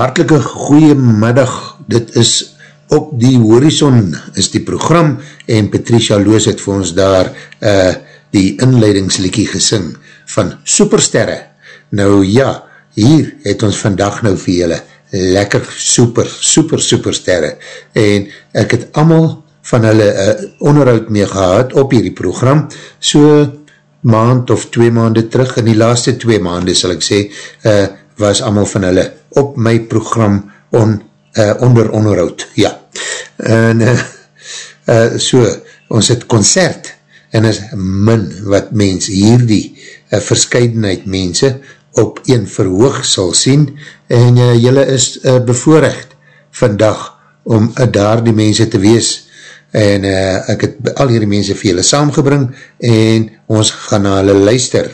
Hartelike goeie middag, dit is op die horizon is die program en Patricia Loos het vir ons daar uh, die inleidingslikkie gesing van Supersterre. Nou ja, hier het ons vandag nou vir julle lekker super, super, supersterre. En ek het allemaal van hulle uh, onderhoud mee gehad op hierdie program, so maand of twee maande terug, in die laaste twee maande sal ek sê, uh, was allemaal van hulle op my program on, uh, onder onderhoud, ja. En uh, uh, so, ons het concert en is min wat mens hierdie uh, verscheidenheid mense op een verhoog sal sien en uh, jylle is uh, bevoorrecht vandag om uh, daar die mense te wees en uh, ek het al hierdie mense vir jylle saamgebring en ons gaan na hulle luister.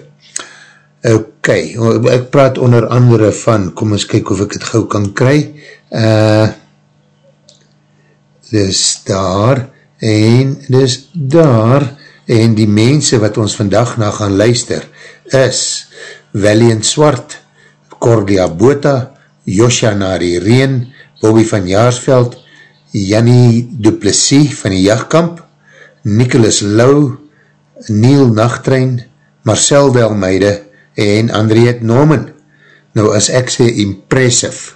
Ok, ek praat onder andere van, kom ons kyk of ek het gauw kan kry, uh, dis daar, en dis daar, en die mense wat ons vandag na gaan luister, is Valiant Swart, Cordia Bota, Josja Nari Reen, Bobby van Jaarsveld, Jannie Duplessis van die jachtkamp, Nicholas Lau, Neil Nachtrein, Marcel Delmeide, en Andriette Norman. Nou as ek sê impressive,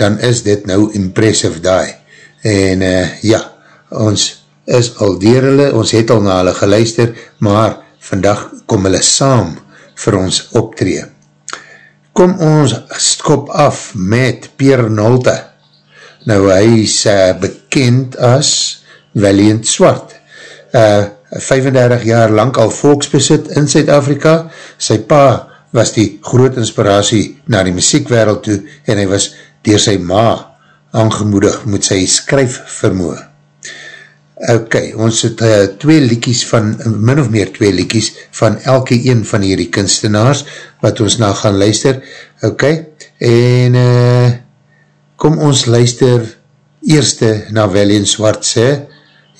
dan is dit nou impressive die. En uh, ja, ons is al dier hulle, ons het al na hulle geluister, maar vandag kom hulle saam vir ons optree. Kom ons skop af met Pierre Nolte. Nou hy is uh, bekend as Valiant Swart. Uh, 35 jaar lang al volksbesit in Zuid-Afrika. Sy pa was die groot inspiratie na die muziekwereld toe en hy was dier sy ma aangemoedig met sy skryf vermoe. Ok, ons het uh, twee liekies van, min of meer twee liekies van elke een van hierdie kunstenaars wat ons na gaan luister. Ok, en uh, kom ons luister eerste na Valiant Swartse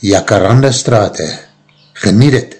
Jacaranda Strate. Geniet het!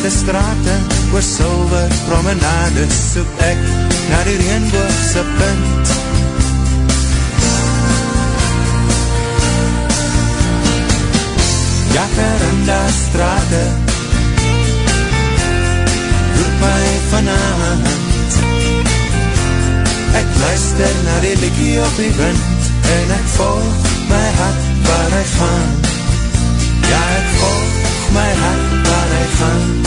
Kronkelende straten, oor silver promenade, soek ek na die reenboogse punt. Jacaranda straten, roep my vanavond. Ek luister na die likkie op die wind, en ek volg my hart waar hy gaan ja ek volg my hart waar hy gaan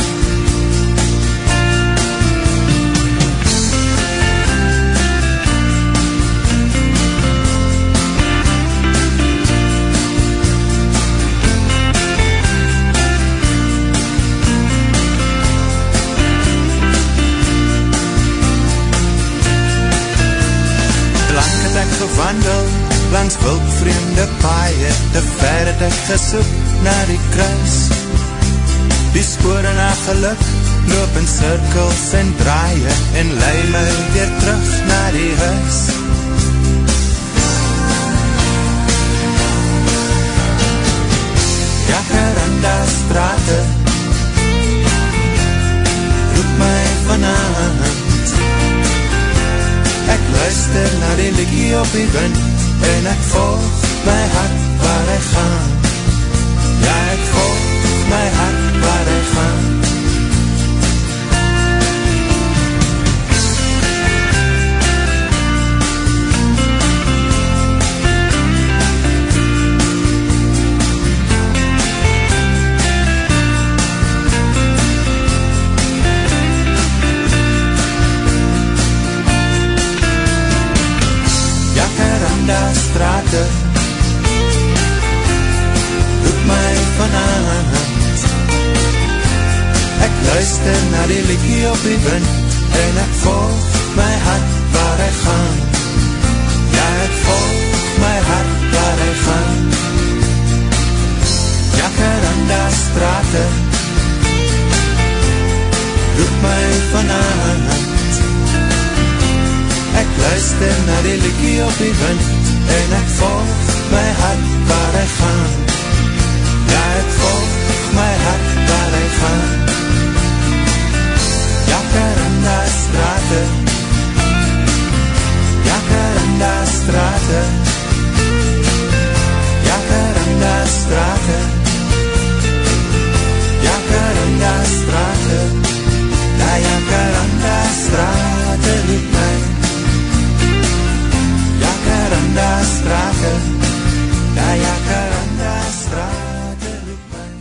gewandel langs wildvreemde paaie, te ver het ek gesoek na die kruis. Die spore na geluk, loop in cirkels en draaie, en lei my weer terug na die huis. Jacaranda strate, roep my vanavond. Ek luister na die liggie op die wind, en ek volg my hart waar hy gaan luister na die liekie op die wind En ek volg my hart waar hy gaan. Ja, ek volg my hart waar hy gaan. Jacaranda strate. Roep my vanavond Ek luister na die liekie op die wind En ek volg my hart waar hy gaan. Ja, ek volg strate Jacaranda strate Jacaranda strate La Jacaranda strate roep my Jacaranda strate La Jacaranda strate roep my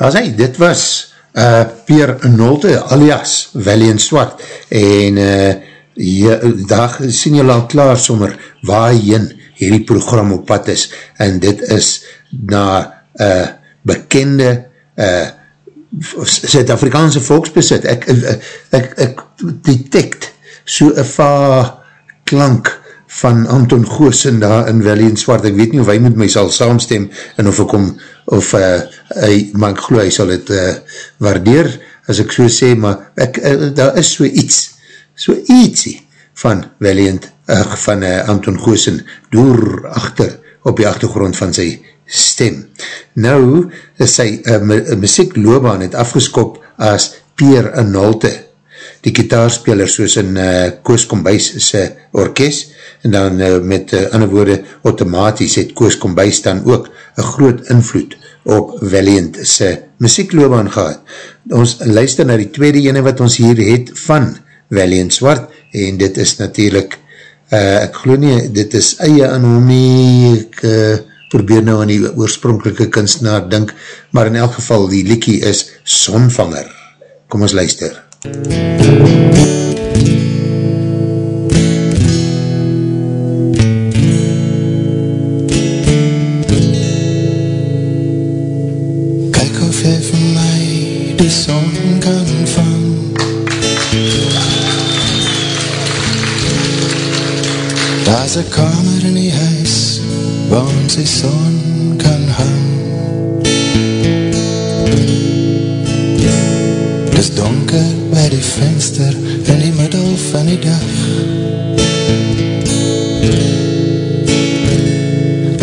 As hy, dit was uh, Pier Nolte alias Valiant Swart en uh, jy, daar sien jy al klaar sommer waarheen hierdie program op pad is. En dit is na uh, bekende uh, Zuid-Afrikaanse volksbesit ek, ek, ek, ek detect so een va klank van Anton Goosen daar in Valiant Swart, ek weet nie of hy met my sal saamstem en of ek om of uh, hy, maar ek geloof hy sal het uh, waardeer, as ek so sê maar ek, uh, daar is so iets so ietsie van Valiant, uh, van uh, Anton Goosen door achter op die achtergrond van sy stem. Nou, sy uh, muziekloobaan het afgeskop as Pier Anolte, die kitaarspeler soos in uh, Koos Kombuis sy orkest, en dan uh, met uh, ander woorde, automatisch het Koos Kombuis dan ook een groot invloed op Valiant sy muziekloobaan gehad. Ons luister na die tweede ene wat ons hier het van Valiant Swart, en dit is natuurlijk, uh, ek geloof nie, dit is eie aan hom nie, ek uh, probeer nou aan die oorspronkelike kunstenaar dink, maar in elk geval die liekie is Sonvanger. Kom ons luister. Kyk die son kan hang Dis donker by die venster in die middel van die dag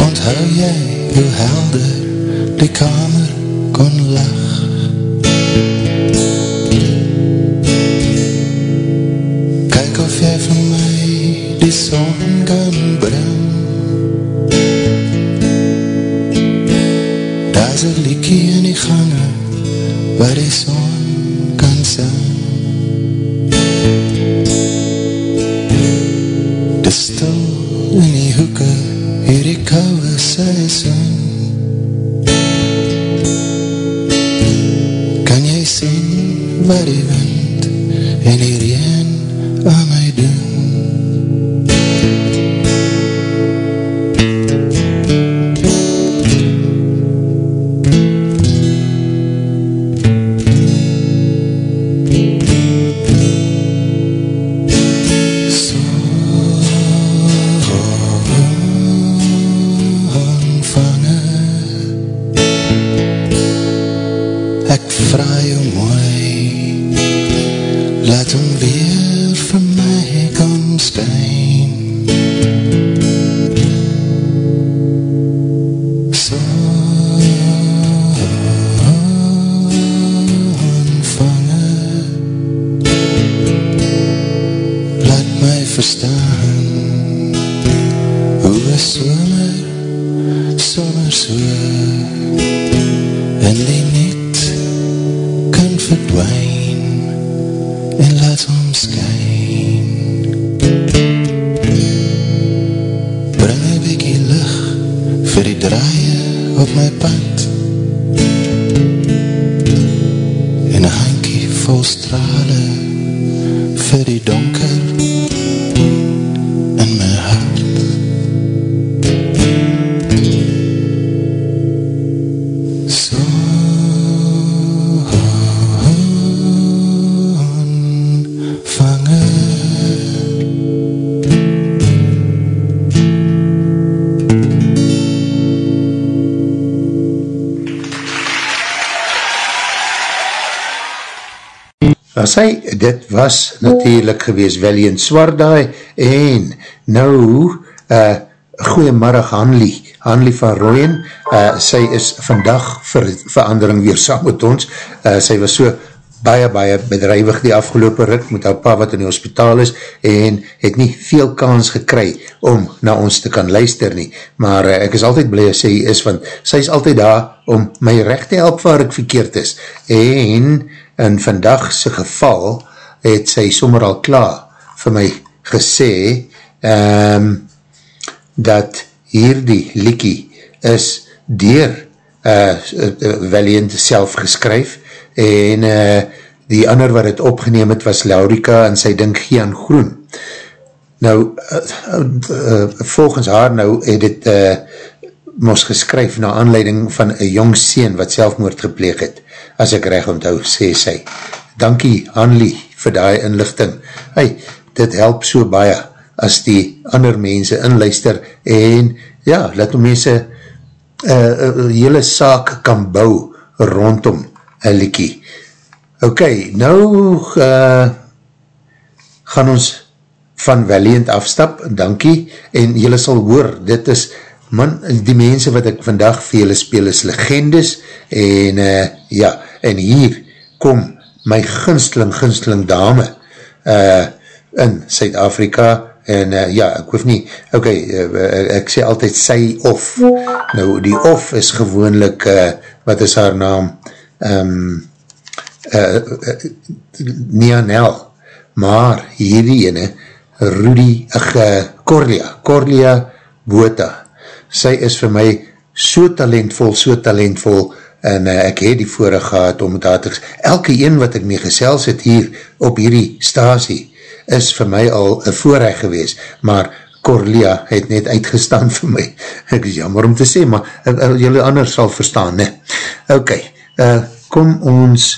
Onthou jy hoe helder die kamer maar sy, dit was natuurlijk gewees Valiant Swardaai en nou uh, goeiemiddag Hanlie Hanlie van Rooyen uh, sy is vandag vir verandering weer saam met ons uh, sy was so baie, baie bedrijwig die afgelopen rit met haar pa wat in die hospitaal is en het nie veel kans gekry om na ons te kan luister nie. Maar uh, ek is altyd blij as sy is, want sy is altyd daar om my recht te help waar ek verkeerd is. En in vandagse geval het sy sommer al klaar vir my gesê um, dat hierdie liekie is dier uh, Valiant self geskryf en uh, die ander wat het opgeneem het was Laurika en sy dink Gian Groen. Nou, uh, uh, volgens haar nou het het uh, mos geskryf na aanleiding van een jong sien wat selfmoord gepleeg het, as ek recht onthou, sê sy. Dankie, Hanlie, vir die inlichting. Hey, dit help so baie as die ander mense inluister en ja, laat die mense uh, hele saak kan bou rondom een liekie. Ok, nou uh, gaan ons van Valiant afstap, dankie, en jylle sal hoor, dit is, man, die mense wat ek vandag vir jylle speel is legendes, en uh, ja, en hier kom my gunsteling, gunsteling dame uh, in Suid-Afrika, en uh, ja, ek hoef nie, ok, uh, ek sê altyd sy of, nou die of is gewoonlik, uh, wat is haar naam, um, uh, uh, Nianel, maar hierdie ene, Rudy, ach, uh, Corlia, Corlia Bota, sy is vir my so talentvol, so talentvol, en uh, ek het die voorig gehad om het te elke een wat ek mee gesels het hier op hierdie stasie, is vir my al een voorrecht gewees, maar Corlia het net uitgestaan vir my, ek is jammer om te sê, maar uh, uh, julle anders sal verstaan, ne? Ok, uh, kom ons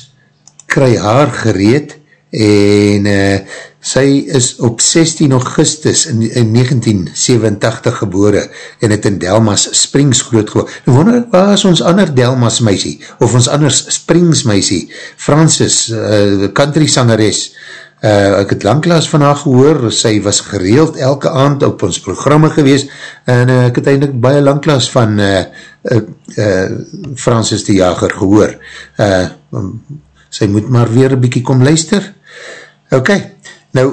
kry haar gereed en uh, sy is op 16 augustus in, in 1987 gebore en het in Delmas Springs groot geworden. Wonder, waar is ons ander Delmas meisie? Of ons anders Springs meisie? Francis, uh, country sangeres, Uh, ek het langklaas van haar gehoor, sy was gereeld elke aand op ons programme gewees en uh, ek het eindelijk baie langklaas van uh, uh, uh, Francis de Jager gehoor. Uh, um, sy moet maar weer een bykie kom luister. Ok, nou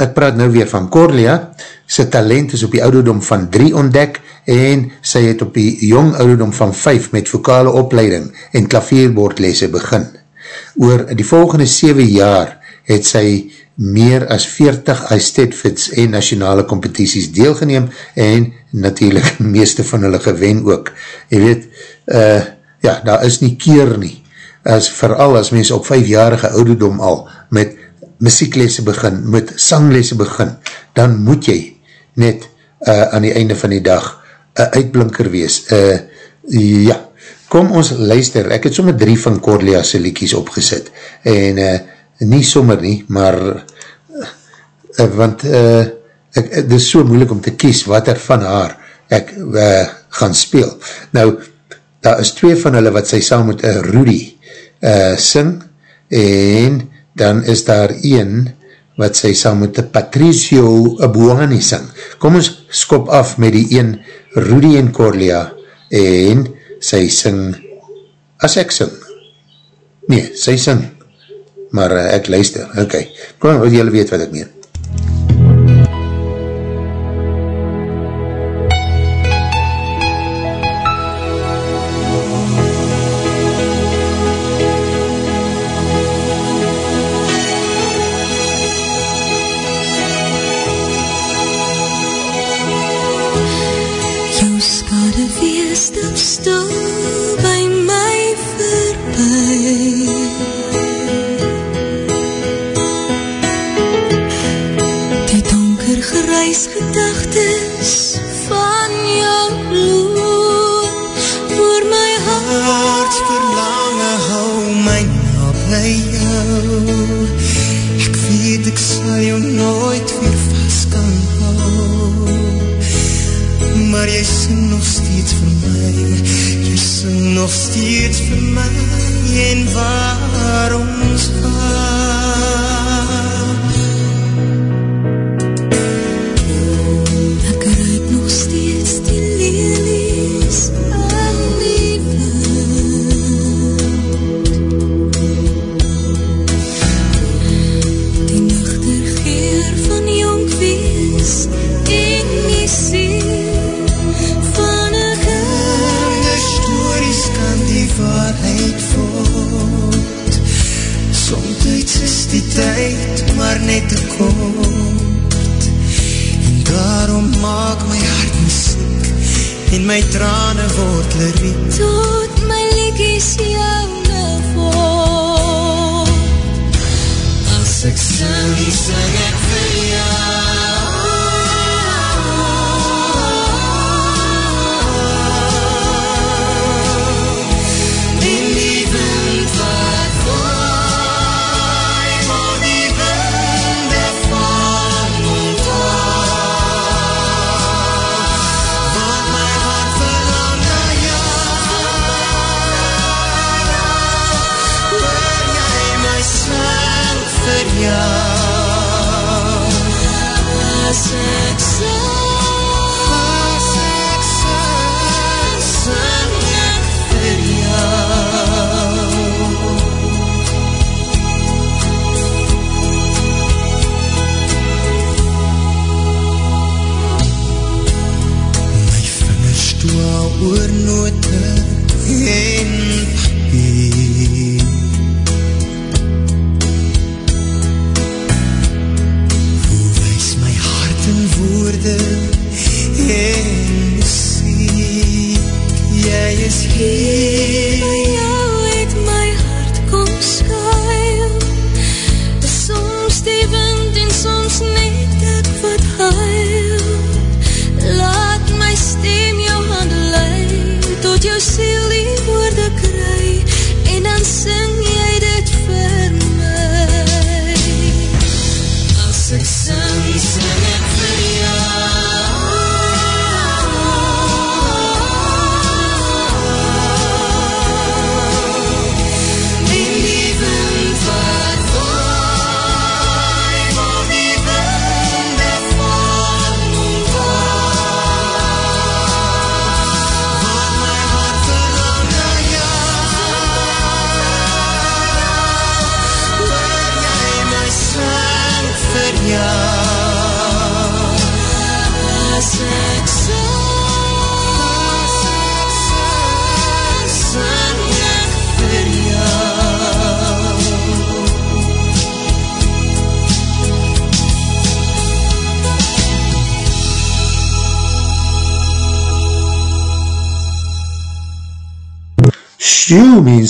ek praat nou weer van Corlia, sy talent is op die ouderdom van 3 ontdek en sy het op die jong ouderdom van 5 met vokale opleiding en klavierbordlese begin. Oor die volgende 7 jaar het sy meer as 40 Eisteddfits en nationale competities deelgeneem en natuurlijk meeste van hulle gewen ook. Je weet, uh, ja, daar is nie keer nie. As vooral as mens op vijfjarige ouderdom al met muzieklese begin, met sanglese begin, dan moet jy net uh, aan die einde van die dag uh, uitblinker wees. Uh, ja, kom ons luister, ek het somme drie van Corlea's liekies opgesit en uh, nie sommer nie, maar uh, want uh, ek, het is so moeilik om te kies wat er van haar ek uh, gaan speel. Nou, daar is twee van hulle wat sy saam met uh, Rudy uh, sing en dan is daar een wat sy saam met Patricio Abuani sing. Kom ons skop af met die een Rudy en Corlia en sy sing as ek sing. Nee, sy sing maar uh, ek luister, ok, kom, wil julle weet wat ek meen. My trane word leriek Tot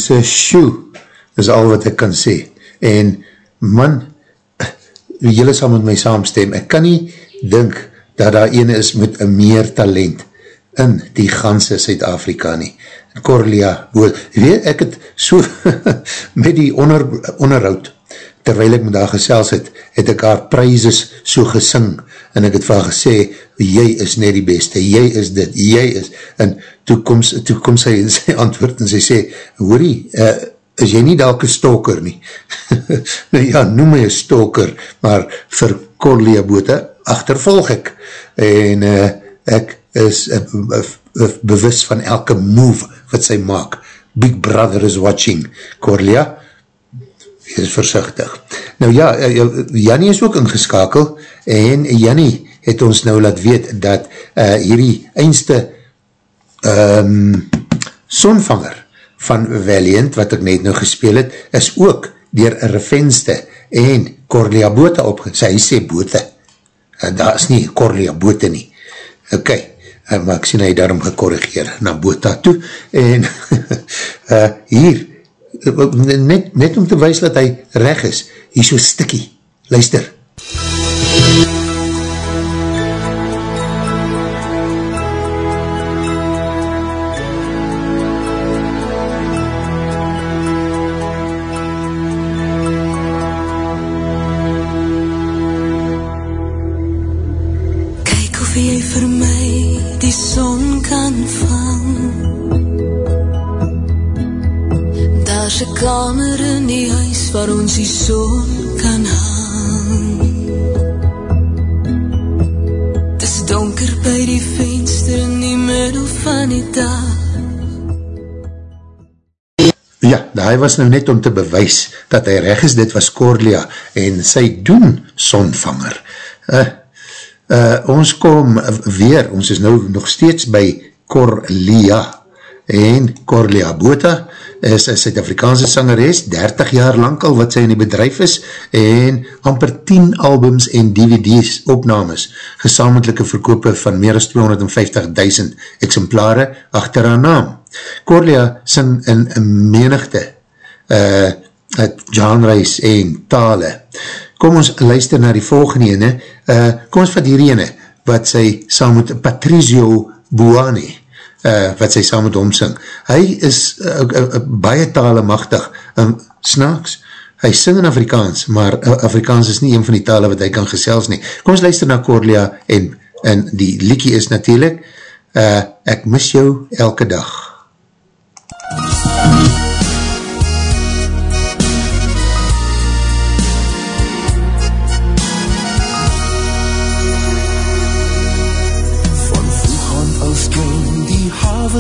mense, shoo, is al wat ek kan sê. En, man, jylle sal met my saamstem, ek kan nie dink dat daar ene is met een meer talent in die ganse Suid-Afrika nie. Corlia, weet ek het so met die onder, onderhoud, terwijl ek met daar gesels het, het ek haar prijses so gesing, en ek het van gesê, jy is net die beste, jy is dit, jy is, en toe kom, toe kom sy, sy antwoord, en sy sê, hoorie, uh, is jy nie dalke stalker nie? nou ja, noem my een stalker, maar vir Corlia Bota, achtervolg ek, en uh, ek is uh, uh, uh, bewus van elke move wat sy maak, Big Brother is watching, Corlia, wees versichtig. Nou ja, Jannie is ook ingeskakel en Jannie het ons nou laat weet dat uh, hierdie eindste um, sonvanger van Valiant, wat ek net nou gespeel het, is ook dier Revenste en Corlia Bota opge... Sy sê Bota. Uh, daar is nie Corlia Bota nie. Ok, maar ek sien hy daarom gekorrigeer na Bota toe. En uh, hier, net, net om te wees dat hy reg is, hier so stikkie, luister. Kyk was nou net om te bewys dat hy reg is, dit was Corlia en sy doen sonvanger. Uh, uh, ons kom weer, ons is nou nog steeds by Corlia en Corlia Bota is een Suid-Afrikaanse sangeres, 30 jaar lang al wat sy in die bedrijf is en amper 10 albums en DVD's opnames, gesamentlijke verkope van meer as 250.000 exemplare achter haar naam. Corlia sing in menigte uh, genres en tale. Kom ons luister na die volgende ene, uh, kom ons vat hier ene, wat sy saam met Patrizio Buani, uh, wat sy saam met hom sing. Hy is uh, uh, uh, baie tale machtig, um, snaaks, hy sing in Afrikaans, maar uh, Afrikaans is nie een van die tale wat hy kan gesels nie. Kom ons luister na Corlia en, en die liekie is natuurlijk, uh, ek mis jou elke dag.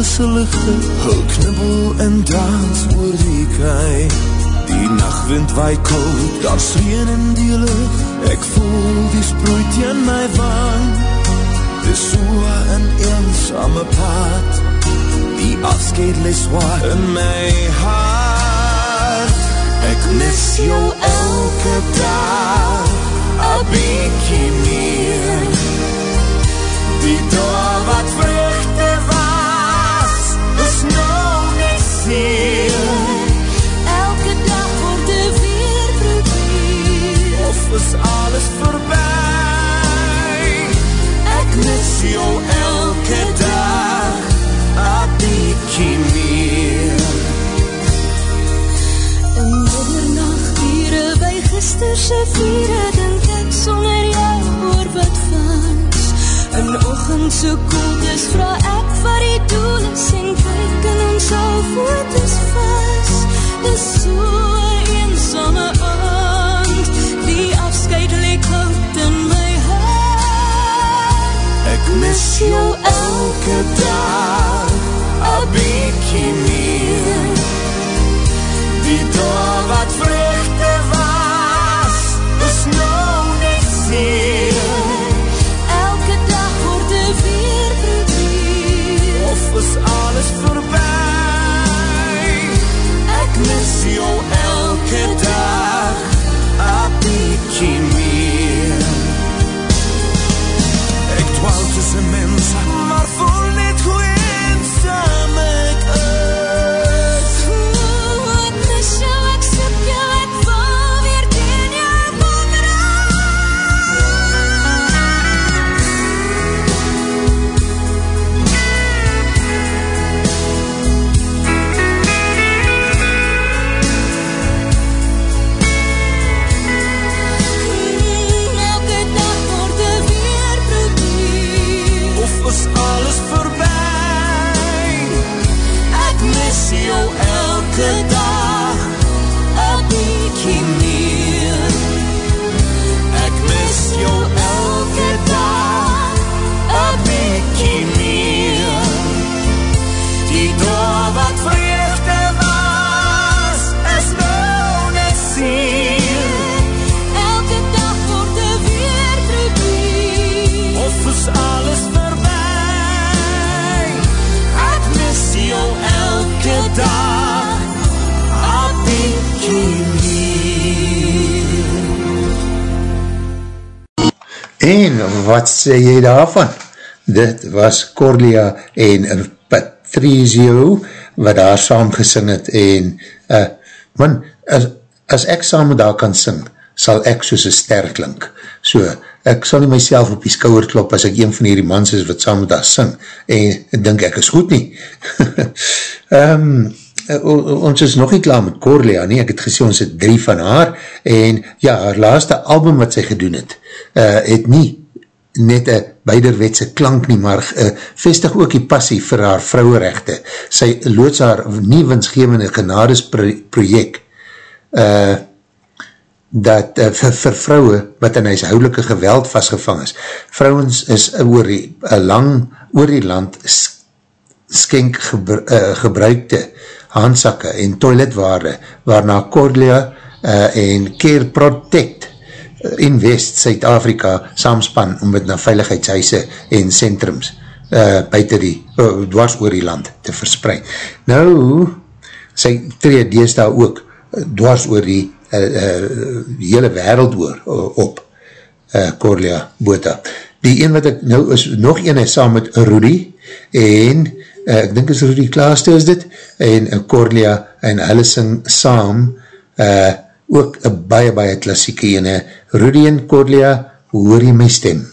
Die hawe se ligte, hul knibbel en dans oor die kei. Die nachtwind waai koud, daar sreën in die lucht, ek voel die sproei teen my wang. Dis so een eensame pad, die afskeid les waar in my hart. Ek mis jou elke dag, a bykie meer. Die door wat was, is nou nie seer. Elke dag word er weer probeer Of is alles voorbij? Ek mis jou elke dag, a bykie meer. In middernachtiere by gisterse viere Dink ek sonder jou In ochend so koel is Vraag ek wat die doel is. En kyk in ons al foto's vast Dis so eensame aand. Die afscheid leek hout in my hart. Ek mis jou elke dag, a bykie meer. Die dag wat vruchte wat sê jy daarvan? Dit was Corlia en Patrizio wat daar saam gesing het en uh, man, as, as ek saam met daar kan sing, sal ek soos een ster klink. So, ek sal nie myself op die skouwer klop as ek een van hierdie mans is wat saam met daar sing en dink ek is goed nie. um, ons is nog nie klaar met Corlia nie, ek het gesê ons het drie van haar en ja, haar laaste album wat sy gedoen het, uh, het nie net een beiderwetse klank nie, maar uh, vestig ook die passie vir haar vrouwerechte. Sy loods haar nie winsgevende genades project uh, dat uh, vir, vir vrouwe wat in huishoudelike geweld vastgevang is. Vrouwens is oor die, uh, lang oor die land skenk gebru uh, gebruikte handsakke en toiletwaarde waarna Cordelia uh, en Care Protect in West Suid-Afrika saamspan om met na veiligheidshuise en centrums uh, buiten die, uh, dwars oor die land te verspreid. Nou, sy tree dees daar ook uh, dwars oor die uh, uh, hele wereld oor op uh, Corlia Bota. Die een wat ek nou is, nog een is saam met Rudy en uh, ek dink is Rudy Klaaste is dit en uh, Corlia en hulle sing saam uh, ook een baie baie klassieke ene. Rudy en Corlia, hoor jy my stem?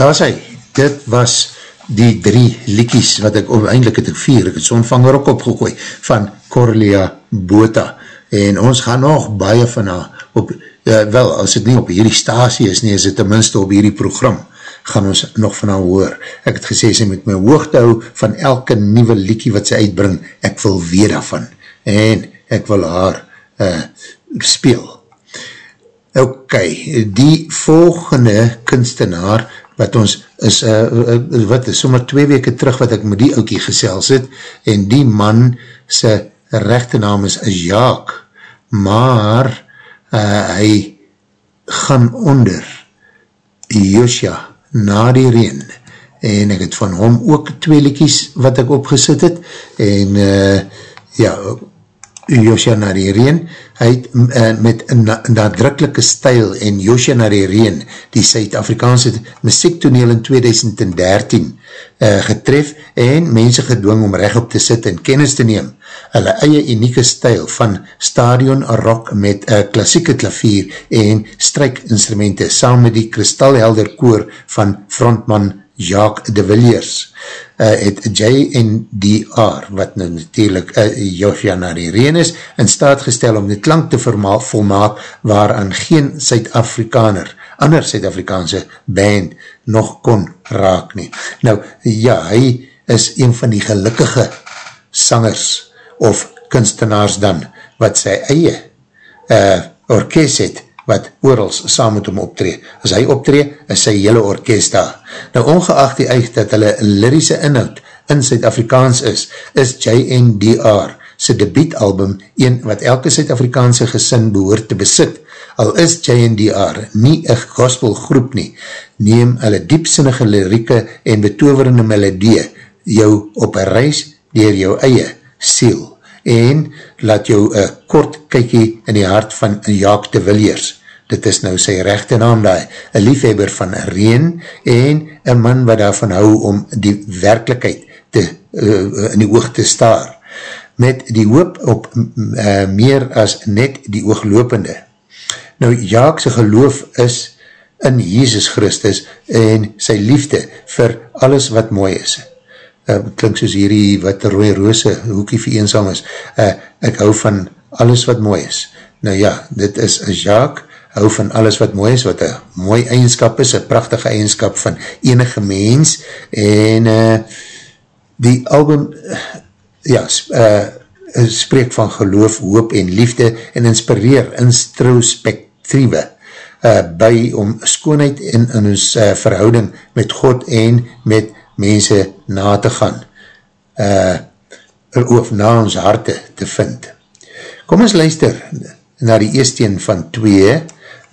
Daar is hy, dit was die drie liekies wat ek, eindelijk het ek vier, ek het so'n vanger ook opgegooi, van Corlia Bota, en ons gaan nog baie van haar, op, uh, wel, as het nie op hierdie stasie is nie, is het tenminste op hierdie program, gaan ons nog van haar hoor. Ek het gesê, sy moet my hoogte hou van elke nieuwe liekie wat sy uitbring, ek wil weer daarvan, en ek wil haar uh, speel. Ok, die volgende kunstenaar wat ons is, uh, wat is sommer twee weke terug wat ek met die oukie gesels het, en die man sy rechte naam is, Jaak, maar uh, hy gaan onder Josia na die reen, en ek het van hom ook twee likies wat ek opgesit het, en uh, ja, Josia na die reen, hy het uh, met een na, nadrukkelike stijl en Josia na die reen, die Suid-Afrikaanse muziektoneel in 2013 uh, getref en mense gedwong om recht op te sit en kennis te neem. Hulle eie unieke stijl van stadion rock met uh, klassieke klavier en strijkinstrumenten saam met die kristalhelder koor van frontman Jacques de Villiers uh, het JNDR, wat nou natuurlijk uh, Josia na die reen is, in staat gestel om die klank te volmaak waaraan geen Suid-Afrikaner, ander Suid-Afrikaanse band nog kon raak nie. Nou, ja, hy is een van die gelukkige sangers of kunstenaars dan, wat sy eie uh, orkest het, wat oorals saam met hom optree. As hy optree, is sy hele orkest daar. Nou, ongeacht die eich dat hulle lyrische inhoud in Suid-Afrikaans is, is JNDR sy debietalbum een wat elke Suid-Afrikaanse gesin behoort te besit. Al is JNDR nie een gospelgroep nie, neem hulle diepsinnige lirieke en betoverende melodie jou op een reis dier jou eie siel en laat jou een kort kykie in die hart van Jaak de Villiers dit is nou sy rechte naam daar, een liefhebber van reen en een man wat daarvan hou om die werkelijkheid te, uh, in die oog te staar, met die hoop op uh, meer as net die ooglopende. Nou, Jaakse geloof is in Jesus Christus en sy liefde vir alles wat mooi is. Uh, klink soos hierdie wat rooie roose hoekie vir eensam is. Uh, ek hou van alles wat mooi is. Nou ja, dit is Jacques hou van alles wat mooi is, wat een mooi eigenskap is, een prachtige eigenskap van enige mens, en uh, die album, ja, uh, spreek van geloof, hoop en liefde, en inspireer introspectieve, uh, by om skoonheid in, in ons uh, verhouding met God en met mense na te gaan, uh, of na ons harte te vind. Kom ons luister na die eersteen van twee,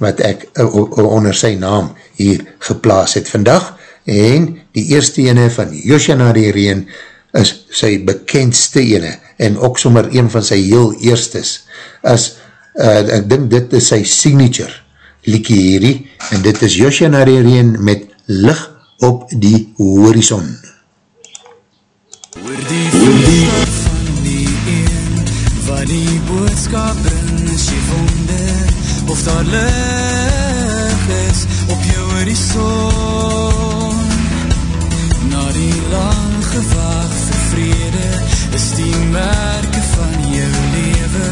wat ek onder sy naam hier geplaas het vandag. En die eerste ene van Joshua die Reen is sy bekendste ene en ook sommer een van sy heel eerstes. As uh, ek dink dit is sy signature liekie hierdie. En dit is Joshua die Reen met licht op die horizon Oor die voetstap van die een wat die boodskap in sy wonder of daar lig is op jou horizon na die lang gewaag vir vrede is die merke van jou lewe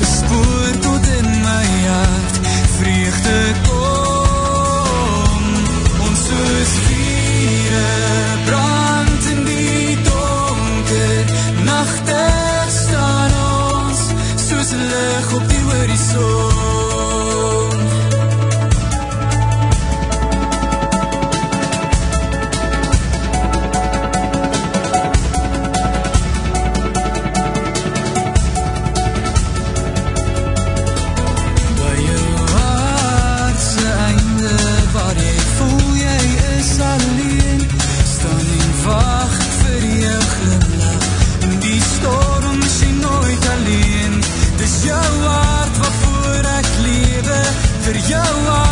een spoor tot in my hart vreugde kom ons soos viere brand in die donker nachte staan ons soos lig op die horizon материала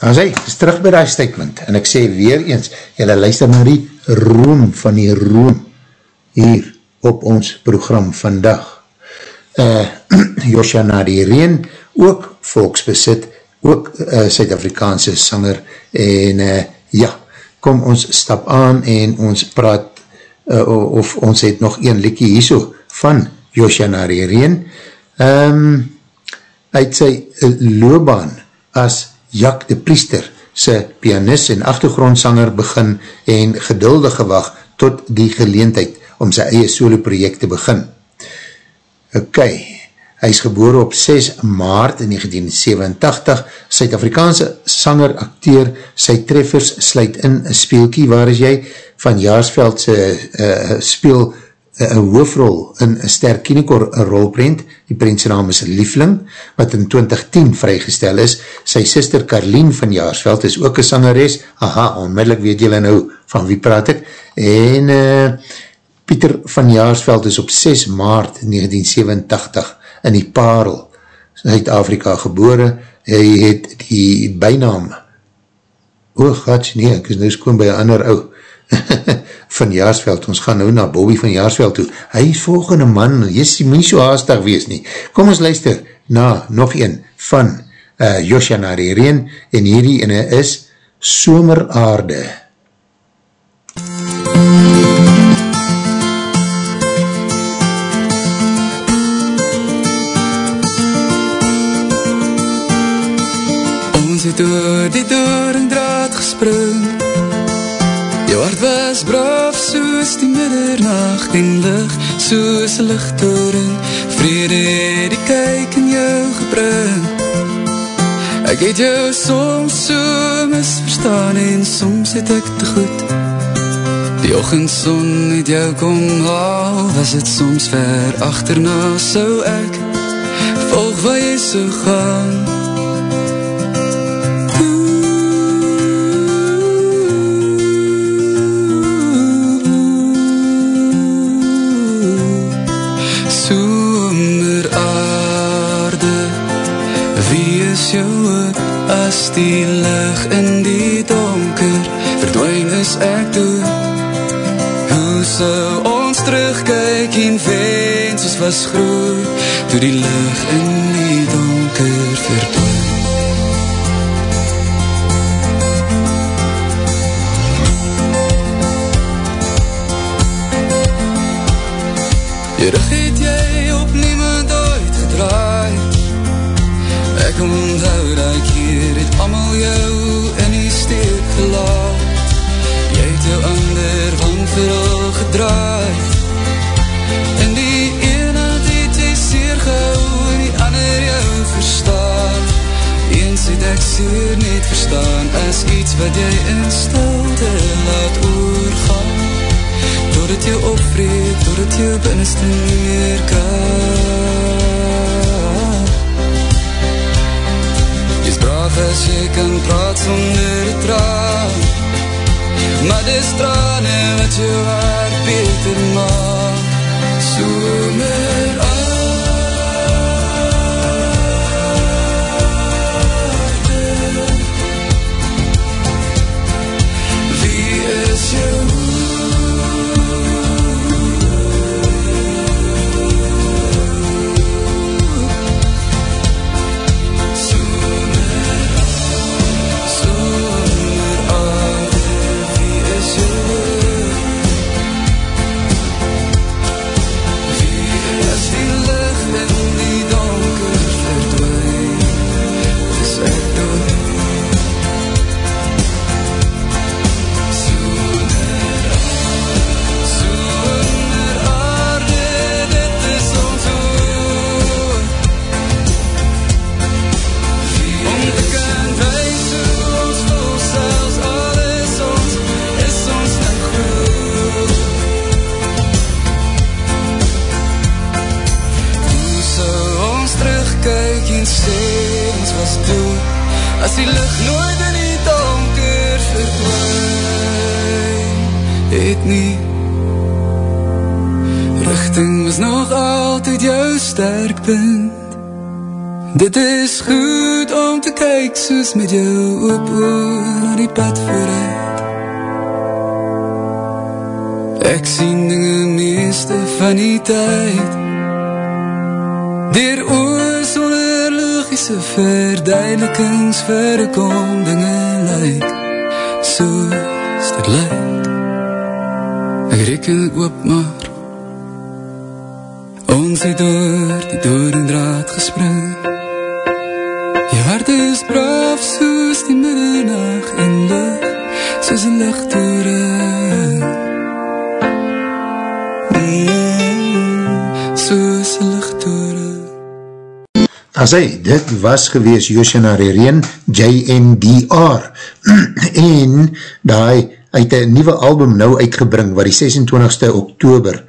As hy, is terug by die statement, en ek sê weer eens, jylle luister na die roem van die roem, hier op ons program vandag. Uh, Josja na die reen, ook volksbesit, ook uh, Suid-Afrikaanse sanger, en uh, ja, kom ons stap aan, en ons praat, uh, of ons het nog een likkie hierso, van Josja na die reen, um, uit sy loobaan, as Jack de Priester, sy pianist en achtergrondsanger begin en geduldig gewag tot die geleentheid om sy eie solo project te begin. Ok, hy is geboor op 6 maart 1987, Suid-Afrikaanse sanger, acteur, sy treffers sluit in speelkie, waar is jy van Jaarsveld sy uh, speel een hoofrol in een sterk kinikor rolprint, die prentse naam is Liefling, wat in 2010 vrygestel is, sy sister Carleen van Jaarsveld is ook een sangeres, aha, onmiddellik weet julle nou van wie praat ek, en uh, Pieter van Jaarsveld is op 6 maart 1987 in die Parel, Zuid-Afrika gebore, hy het die bijnaam, oh gats, nee, ek is nou skoon by een ander ou, van Jaarsveld, ons gaan nou na Bobby van Jaarsveld toe, hy is volgende man, jy is nie so haastig wees nie, kom ons luister na nog een van uh, Josja na die reen, en hierdie ene is Someraarde. Ons het oor die door en draad gespring soos die middernacht en licht soos een lichttoren. Vrede het die kyk in jou gebring. Ek het jou soms so misverstaan en soms het ek te goed. Die ochendzon het jou kom haal Was het soms ver achterna so ek Volg waar jy so gaan die lig in die donker verdwijn is ek toe. Hoe sou ons terugkyk en wens ons was groei toe die lig in die seer net verstaan. As iets wat jy in stilte laat oorgaan. Door het jou opvreed, door het jou binneste meer kan. Braaf as jy kan praat sonder traan Maar dis trane wat jou hart beter maak. Somer soos met jou oop oor na die pad vooruit. Ek sien dinge meeste van die tyd. Dier oor sonder logische verduidelikings verkom dinge lyk Soos dit lyk. Ek reken het oop maar Ons het door die door en As hy, dit was gewees Yoshina Rereen, JNDR en die uit een nieuwe album nou uitgebring waar die 26ste oktober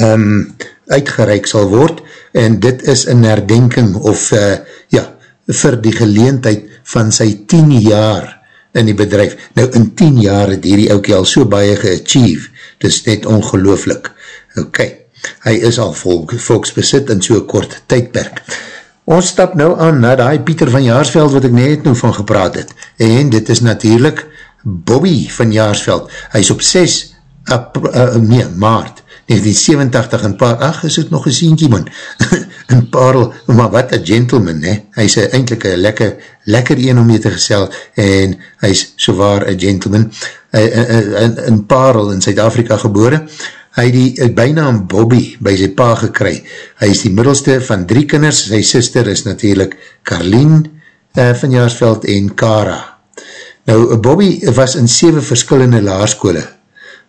um, uitgereik sal word. En dit is een herdenking of uh, ja, vir die geleentheid van sy 10 jaar in die bedrijf. Nou in 10 jaar het hierdie ook al so baie geachieve, dis net ongelooflik. Ok, hy is al volk, volksbesit in so'n kort tydperk. Ons stap nou aan na die Pieter van Jaarsveld wat ek net nou van gepraat het en dit is natuurlijk Bobby van Jaarsveld. Hy is op 6 ap, uh, nee, maart 1987 in paar, ach, is het nog een sientje man, in parel, maar wat een gentleman, he. hy is eindelijk een lekker, lekker een om je te gesel, en hy is so waar een gentleman, in, in parel in Zuid-Afrika gebore, hy die uh, bijnaam Bobby by sy pa gekry, hy is die middelste van drie kinders, sy sister is natuurlijk Carleen uh, van Jaarsveld en Cara. Nou, Bobby was in 7 verskillende laarskole,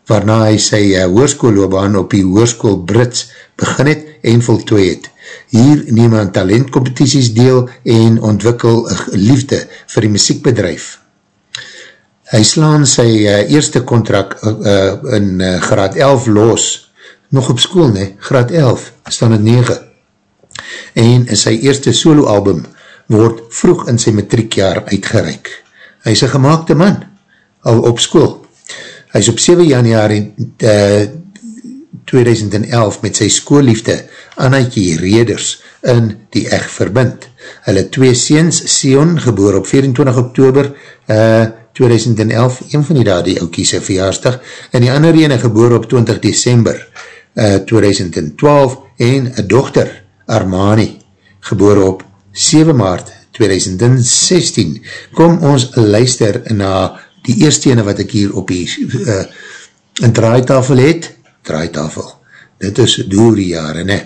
waarna hy sy uh, hoorskoolloobaan op die hoorskool Brits begin het en voltooi het. Hier neem aan talentcompetities deel en ontwikkel liefde vir die muziekbedrijf. Hy slaan sy uh, eerste contract uh, in uh, graad 11 los, nog op school ne, graad 11, staan het 9. En sy eerste soloalbum word vroeg in sy matriekjaar uitgereik. Hy is een gemaakte man, al op school. Hy is op 7 januari uh, 2011 met sy skoolliefde Annakie Reders in die echt verbind. Hulle twee seens, Sion, geboor op 24 oktober uh, 2011, een van die daar die oukie sy verjaarsdag, en die ander ene geboor op 20 december uh, 2012, en een dochter, Armani, geboor op 7 maart 2016. Kom ons luister na die eerste ene wat ek hier op die uh, in draaitafel het, draaitafel, dit is door die jare, ne,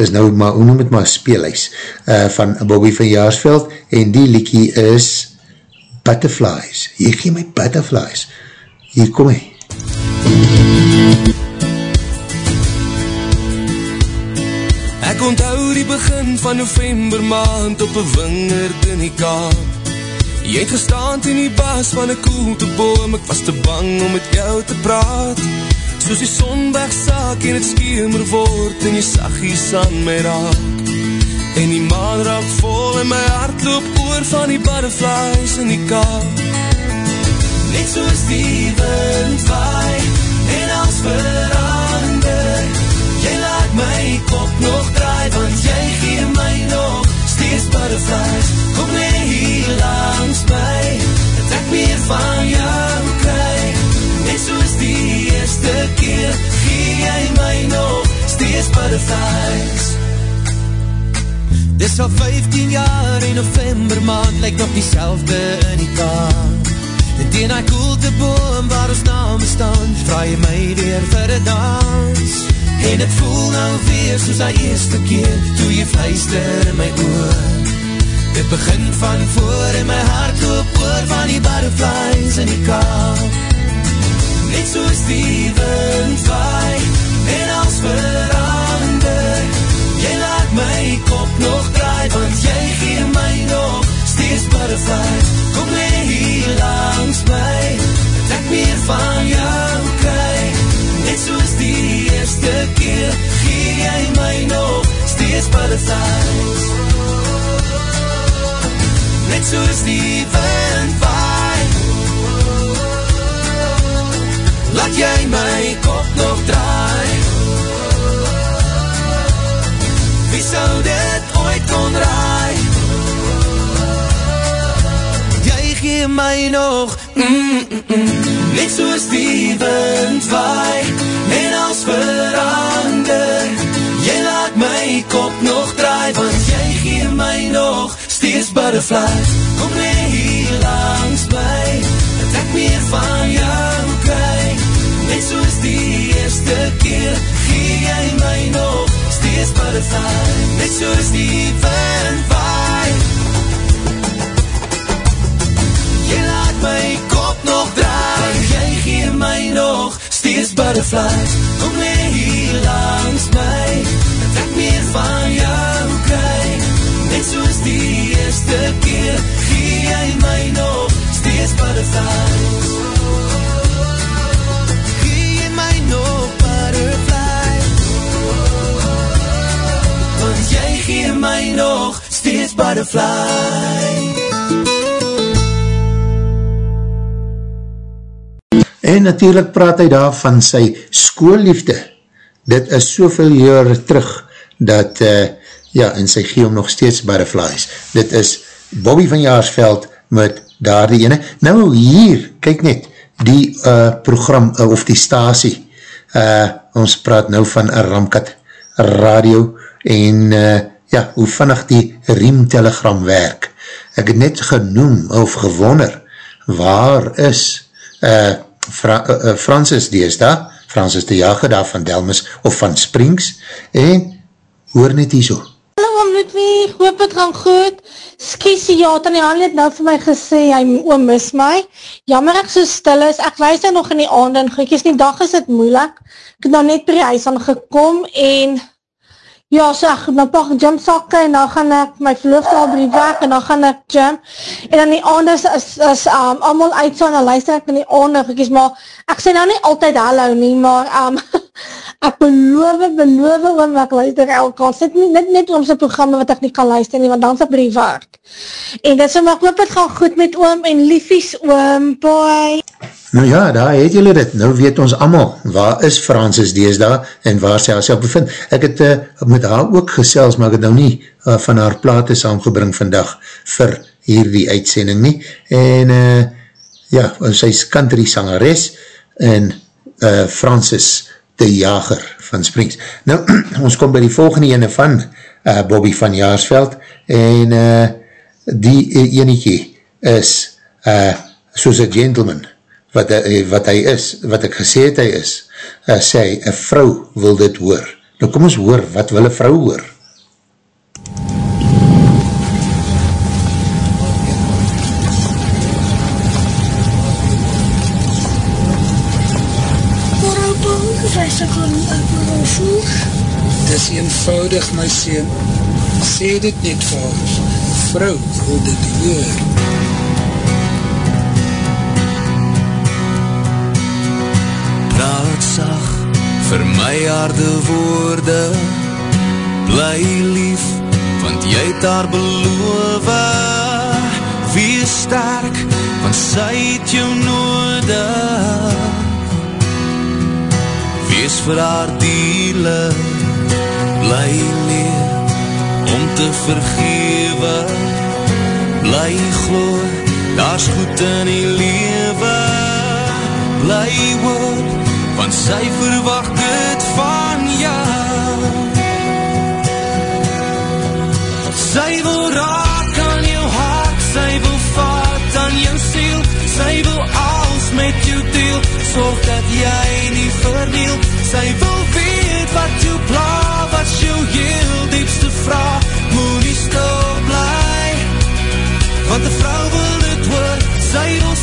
is nou maar, hoe noem het maar, speelhuis, uh, van Bobby van Jaarsveld, en die liekie is Butterflies, hier gee my Butterflies, hier kom hy. Ek onthou die begin van november maand op een wingerd in die kaart Jy het gestaan in die bas van een koelte boom Ek was te bang om met jou te praat Soos die son wegsak en het skemer word En jy sagies aan my raak. En die maan raak vol en my hart loop oor van die butterflies in die kaap. Net soos die wind waai en als verander. Jy laat my kop nog draai want jy gee my nog steeds butterflies. Kom nie hier langs my Dat ek meer van jou eerste keer Gee jy my nog steeds butterflies Dis al 15 jaar in november maand Lyk nog die selfde in die kaart. En teen hy koelte boom waar ons naam staan Vraai my weer vir een dans. En het voel nou weer soos die eerste keer Toe jy fluister in my oor. Dit begin van voor en my hart loop oor Van die butterflies in die kaap Net soos die wind waai En als verander. Jy laat my kop nog draai Want jy gee my nog steeds butterflies Kom lee hier langs my Dat ek meer van jou kry. Net soos die eerste keer Gee jy my nog steeds butterflies. Net soos die wind waai laat jy my kop nog draai. Wie sou dit ooit kon raai? Jy gee my nog mm, mm, mm, mm. Net soos die wind waai En als verander. Jy laat my kop nog draai Want jy gee my nog steeds butterfly Kom nee hier langs my Dat ek meer van jou krijg Net soos die eerste keer Gee jy my nog Steeds butterflies Net soos die wind waai Jy laat my kop nog draai Jy gee my nog steeds butterflies Kom nie hier langs my Dat ek meer van jou kry Net soos die eerste keer Gee jy my nog steeds butterflies butterflies En natuurlijk praat hy daar van sy skoolliefde. Dit is soveel jare terug, dat, uh, ja, en sy gee hom nog steeds butterflies. Dit is Bobby van Jaarsveld met daar die ene. Nou hier, kyk net, die uh, program, uh, of die stasie, uh, ons praat nou van ramkat radio, en uh, ja, hoe vannig die riemtelegram werk. Ek het net genoem, of gewonner, waar is, uh, Fra uh, Francis Deesda, Francis de Jager daar van Delmus of van Springs en hoor net hier so. Hallo oom Ludwig, hoop het gaan goed. Skiesie, ja, Tani Han het nou vir my gesê, hy oom mis my. Jammer ek so stil is, ek wees nou nog in die aand en goedjes, die dag is het moeilik. Ek het nou net per die huis aangekom en Ja, ek nou pak gym sakke en dan gaan ek my verloofde al by die werk en dan gaan ek gym. En dan die ander is, is, is um, allemaal uit so en dan luister ek in die ander gekies, maar ek sê nou nie altyd hallo nie, maar um, ek beloof, beloof oom, ek luister elke kans. Dit net, net om sy programme wat ek nie kan luister nie, want dan by die werk. En dit so, maar hoop het gaan goed met oom en liefies oom, bye. Nou ja, daar het julle dit. Nou weet ons allemaal, waar is Francis dees daar en waar sy haarself bevind. Ek het uh, met haar ook gesels, maar ek het nou nie uh, van haar plate saamgebring vandag vir hierdie uitsending nie. En uh, ja, sy is country sangeres en uh, Francis de Jager van Springs. Nou, ons kom by die volgende ene van uh, Bobby van Jaarsveld en uh, die enetjie is uh, soos a gentleman wat hy, wat hy is, wat ek gesê het hy is, uh, sê hy, een vrou wil dit hoor. Nou kom ons hoor, wat wil een vrou hoor? Dis eenvoudig my sien, sê dit net vir ons, vrou wil dit hoor. praat sag vir my harde woorde. Bly lief want jy het haar beloof. Wees sterk want sy het jou nodig. Wees vir haar diele bly leer om te vergewe. Bly gloor daar's goed in die lewe. Bly hoop want sy verwacht het van jou. Sy wil raak aan jou hart, sy wil vaat aan jou siel, sy wil alles met jou deel, sorg dat jy nie verniel, sy wil weet wat jou pla, wat jou heel diepste vraag, moet nie stil bly, want die vrou wil het hoor, sy wil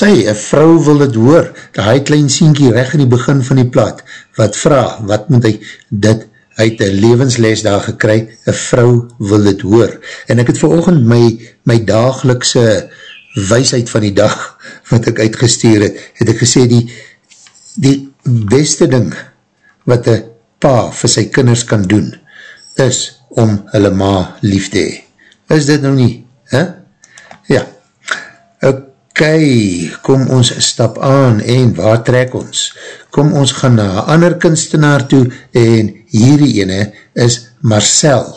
sê, een vrou wil het hoor, die klein sienkie recht in die begin van die plaat, wat vraag, wat moet hy, dit uit een levensles daar gekry, een vrou wil het hoor, en ek het veroogend my, my dagelikse weisheid van die dag, wat ek uitgestuur het, het ek gesê, die, die beste ding, wat een pa vir sy kinders kan doen, is om hulle ma lief te hee. Is dit nou nie? He? Ja. Ok, kom ons stap aan en waar trek ons? Kom ons gaan na ander kunstenaar toe en hierdie ene is Marcel.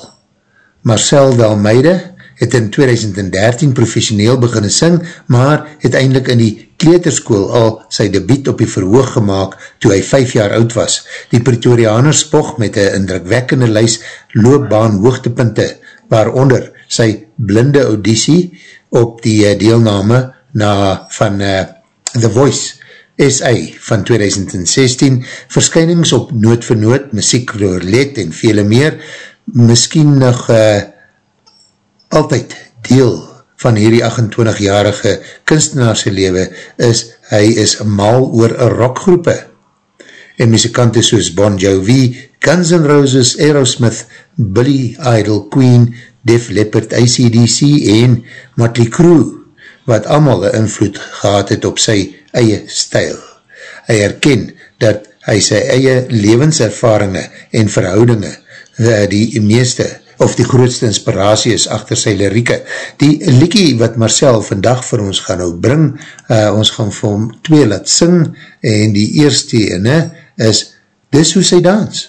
Marcel Dalmeide het in 2013 professioneel beginne sing, maar het eindelijk in die kleterskool al sy debiet op die verhoog gemaakt toe hy 5 jaar oud was. Die Pretorianer spog met een indrukwekkende lys loopbaan hoogtepunte, waaronder sy blinde auditie op die deelname na van uh, The Voice SA van 2016, verskynings op Noot vir Noot, Muziek Roerlet en vele meer, miskien nog uh, altyd deel van hierdie 28-jarige kunstenaarse lewe is, hy is mal oor rockgroepe. En muzikante soos Bon Jovi, Guns N' Roses, Aerosmith, Billy Idol, Queen, Def Leppard, ACDC en Motley Crue wat allemaal een invloed gehad het op sy eie stijl. Hy herken dat hy sy eie levenservaringe en verhoudinge eh, die meeste of die grootste inspiratie is achter sy lirieke. Die liekie wat Marcel vandag vir ons gaan nou bring, uh, ons gaan vir hom twee laat sing en die eerste ene is Dis hoe sy dans.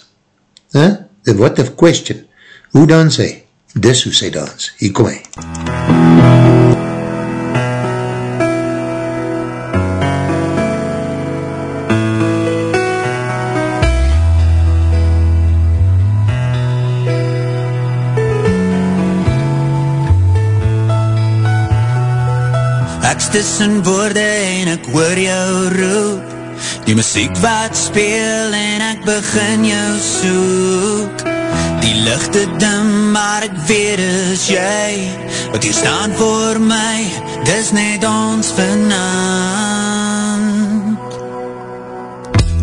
Huh? The what of question. Hoe dans hy? Dis hoe sy dans. Hier kom hy. MUZIEK tussen woorde en ek hoor jou roep. Die muziek wat speel en ek begin jou soek. Die lichte dim, maar ek weet is jy. Wat hier staan voor my, dis net ons vanavond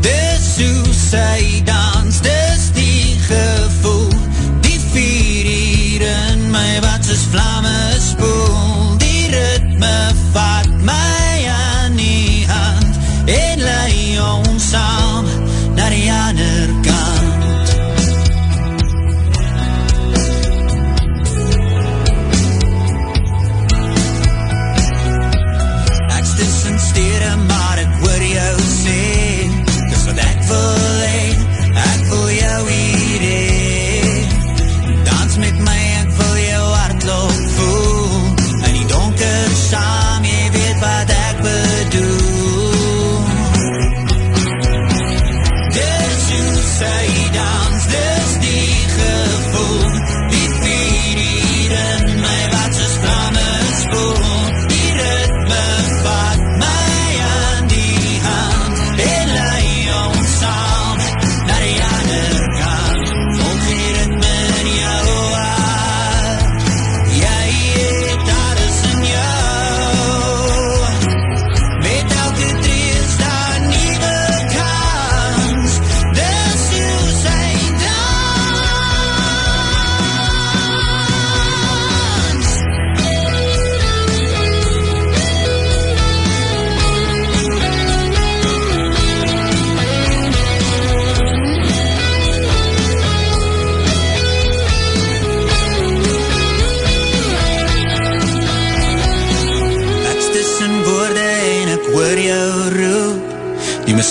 Dis hoe sy dans, dis die gevoel. Die vier hier in my wat soos vlamme spoel. Die ritme vat my aan die hand en lei ons saam na die ander kant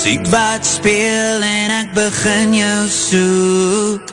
Muziek. Wat speel en ek begin jou soek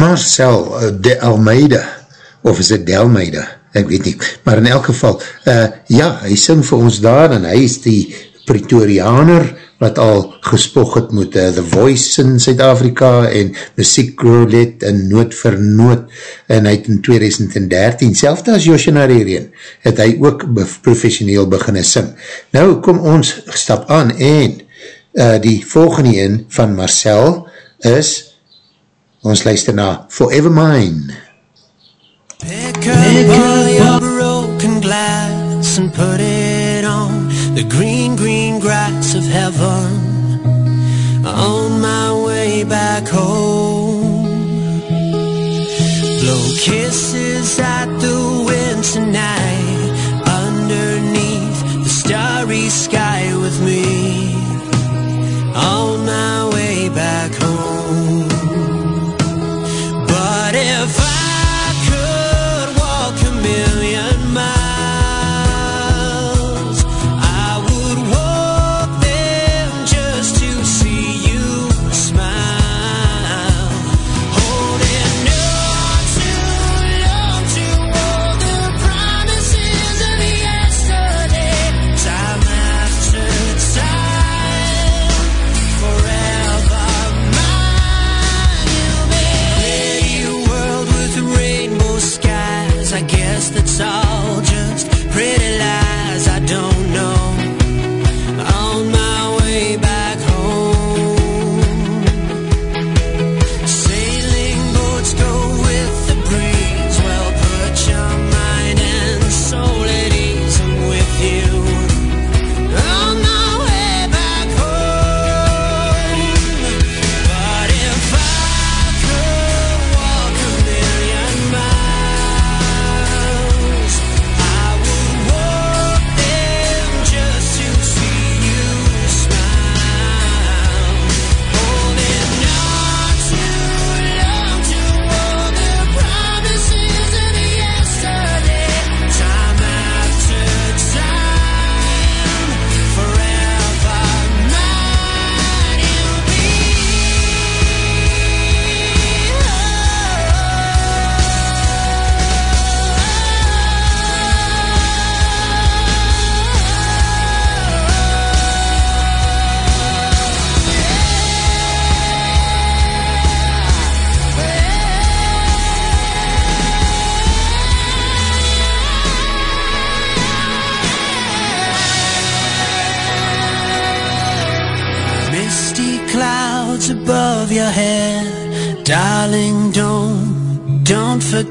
Marcel uh, de Almeida, of is het Delmeida, ek weet nie, maar in elk geval, uh, ja, hy sing vir ons daar, en hy is die Pretorianer, wat al gespog het met uh, The Voice in Zuid-Afrika, en Muziek Roulette, en Noot vir Noot, en hy het in 2013, selfde as Josje Narerien, het hy ook professioneel beginne sing. Nou kom ons stap aan, en uh, die volgende een van Marcel is Ons luister na Forever Mine. Pick up all your broken glass and put it on the green, green grass of heaven. On my way back home. Blow kisses at the wind tonight underneath the starry sky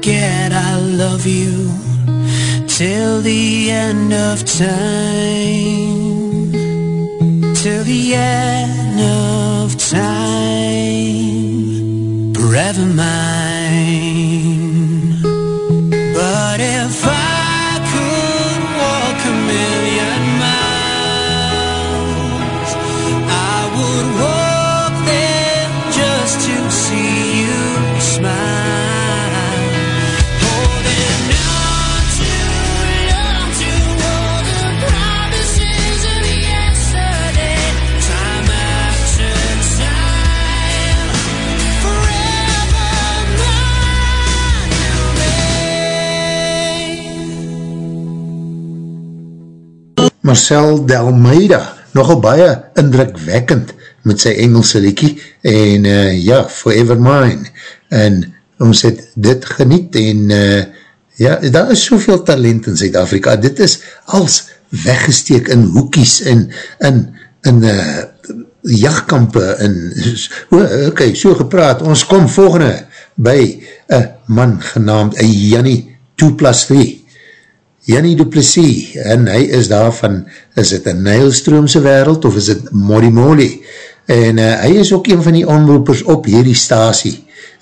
forget I love you till the end of time, Marcel Delmeida, nogal baie indrukwekkend met sy Engelse liekie, en uh, ja, Forever Mine, en ons het dit geniet, en uh, ja, daar is soveel talent in Zuid-Afrika, dit is als weggesteek in hoekies, en in, in uh, jachtkampe, en, ok, so gepraat, ons kom volgende, by een man genaamd Jannie 2 plus 3, Jannie Duplessis, en hy is daarvan, is het een Nijlstroomse wereld, of is het Molly Molly, en uh, hy is ook een van die onroepers op hierdie stasie,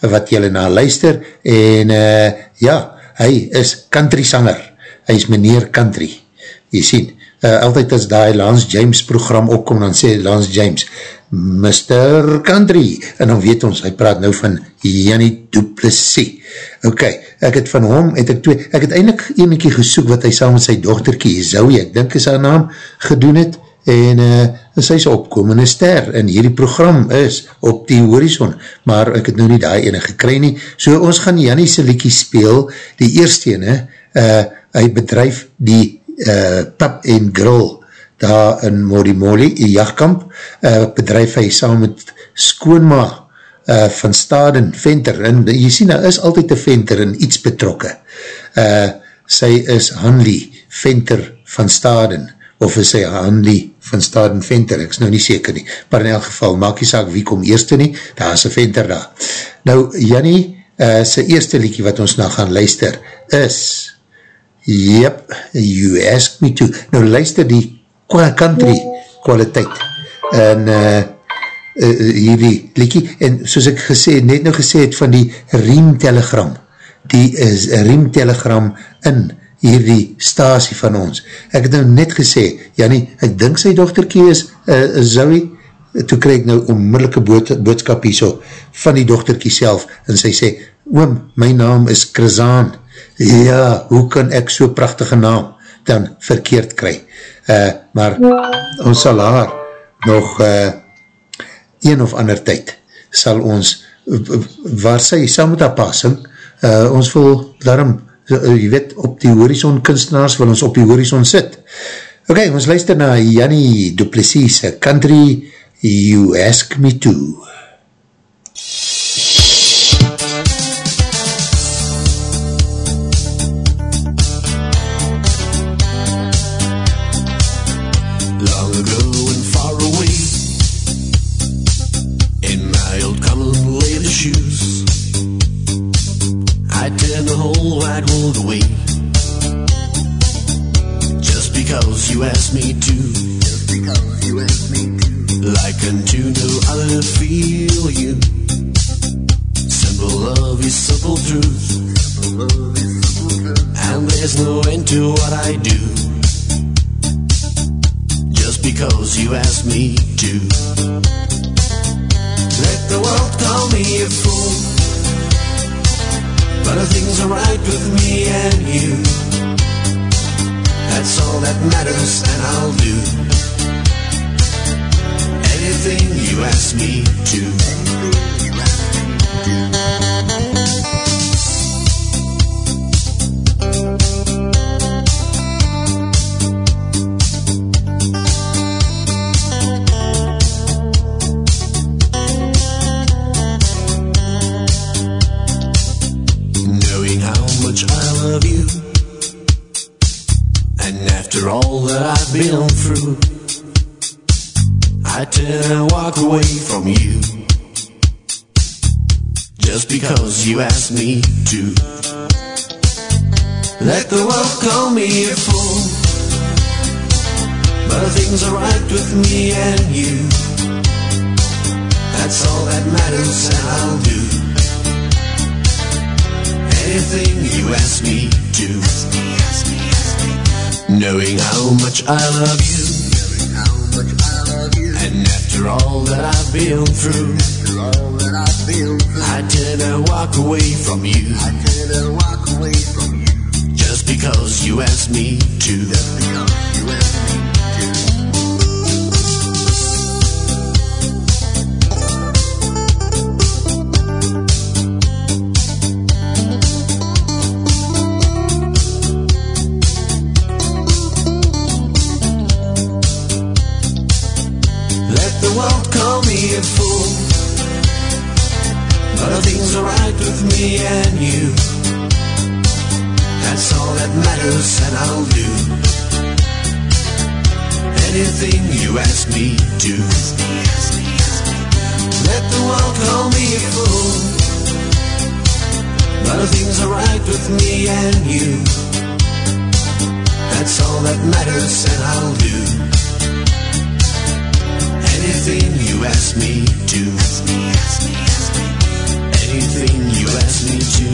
wat jylle na luister, en uh, ja, hy is country sanger, hy is meneer country, jy sien, uh, altyd as die Lance James program opkom, dan sê Lance James, Mr. Country, en dan weet ons, hy praat nou van Jannie Duplessis. Ok, ek het van hom, het ek twee, ek het eindelijk eenekie gesoek wat hy saam met sy dochterkie, Zoe, ek dink is haar naam, gedoen het, en uh, sy is opkomende ster, en hierdie program is op die horizon, maar ek het nou nie daar enige gekry nie, so ons gaan Jannie sy liekie speel, die eerste ene, uh, hy bedrijf die uh, pub en grill, daar in Mori Moli, die jachtkamp, uh, bedrijf hy saam met skoonma uh, van Staden, Venter, en jy sien, daar is altyd een Venter in iets betrokke. Uh, sy is Hanlie Venter van Staden, of is sy Hanlie van Staden Venter, ek is nou nie seker nie, maar in elk geval, maak jy saak wie kom eerste nie, daar is een Venter daar. Nou, Jannie, uh, sy eerste liedje wat ons nou gaan luister, is, yep, you ask me to, nou luister die country kwaliteit en uh, uh, hierdie liekie, en soos ek gesê, net nou gesê het van die riemtelegram, die is riemtelegram in hierdie stasie van ons. Ek het nou net gesê, Jannie, ek dink sy dochterkie is uh, Zoe, toe krijg ek nou onmiddellike bood, boodskap hier so, van die dochterkie self, en sy sê, oom, my naam is Krizaan, ja, hoe kan ek so prachtige naam dan verkeerd krijg? uh, maar ons sal haar nog uh, een of ander tyd sal ons waar sy saam met haar passing uh, ons wil daarom uh, jy weet op die horizon kunstenaars wil ons op die horizon sit ok, ons luister na Jannie Duplessis Country You Ask Me To call you. That's all that matters and I'll do. Anything you ask me to Let the world call me a fool. But things are right with me and you. That's all that matters and I'll do. Anything you ask me to Anything you ask me to.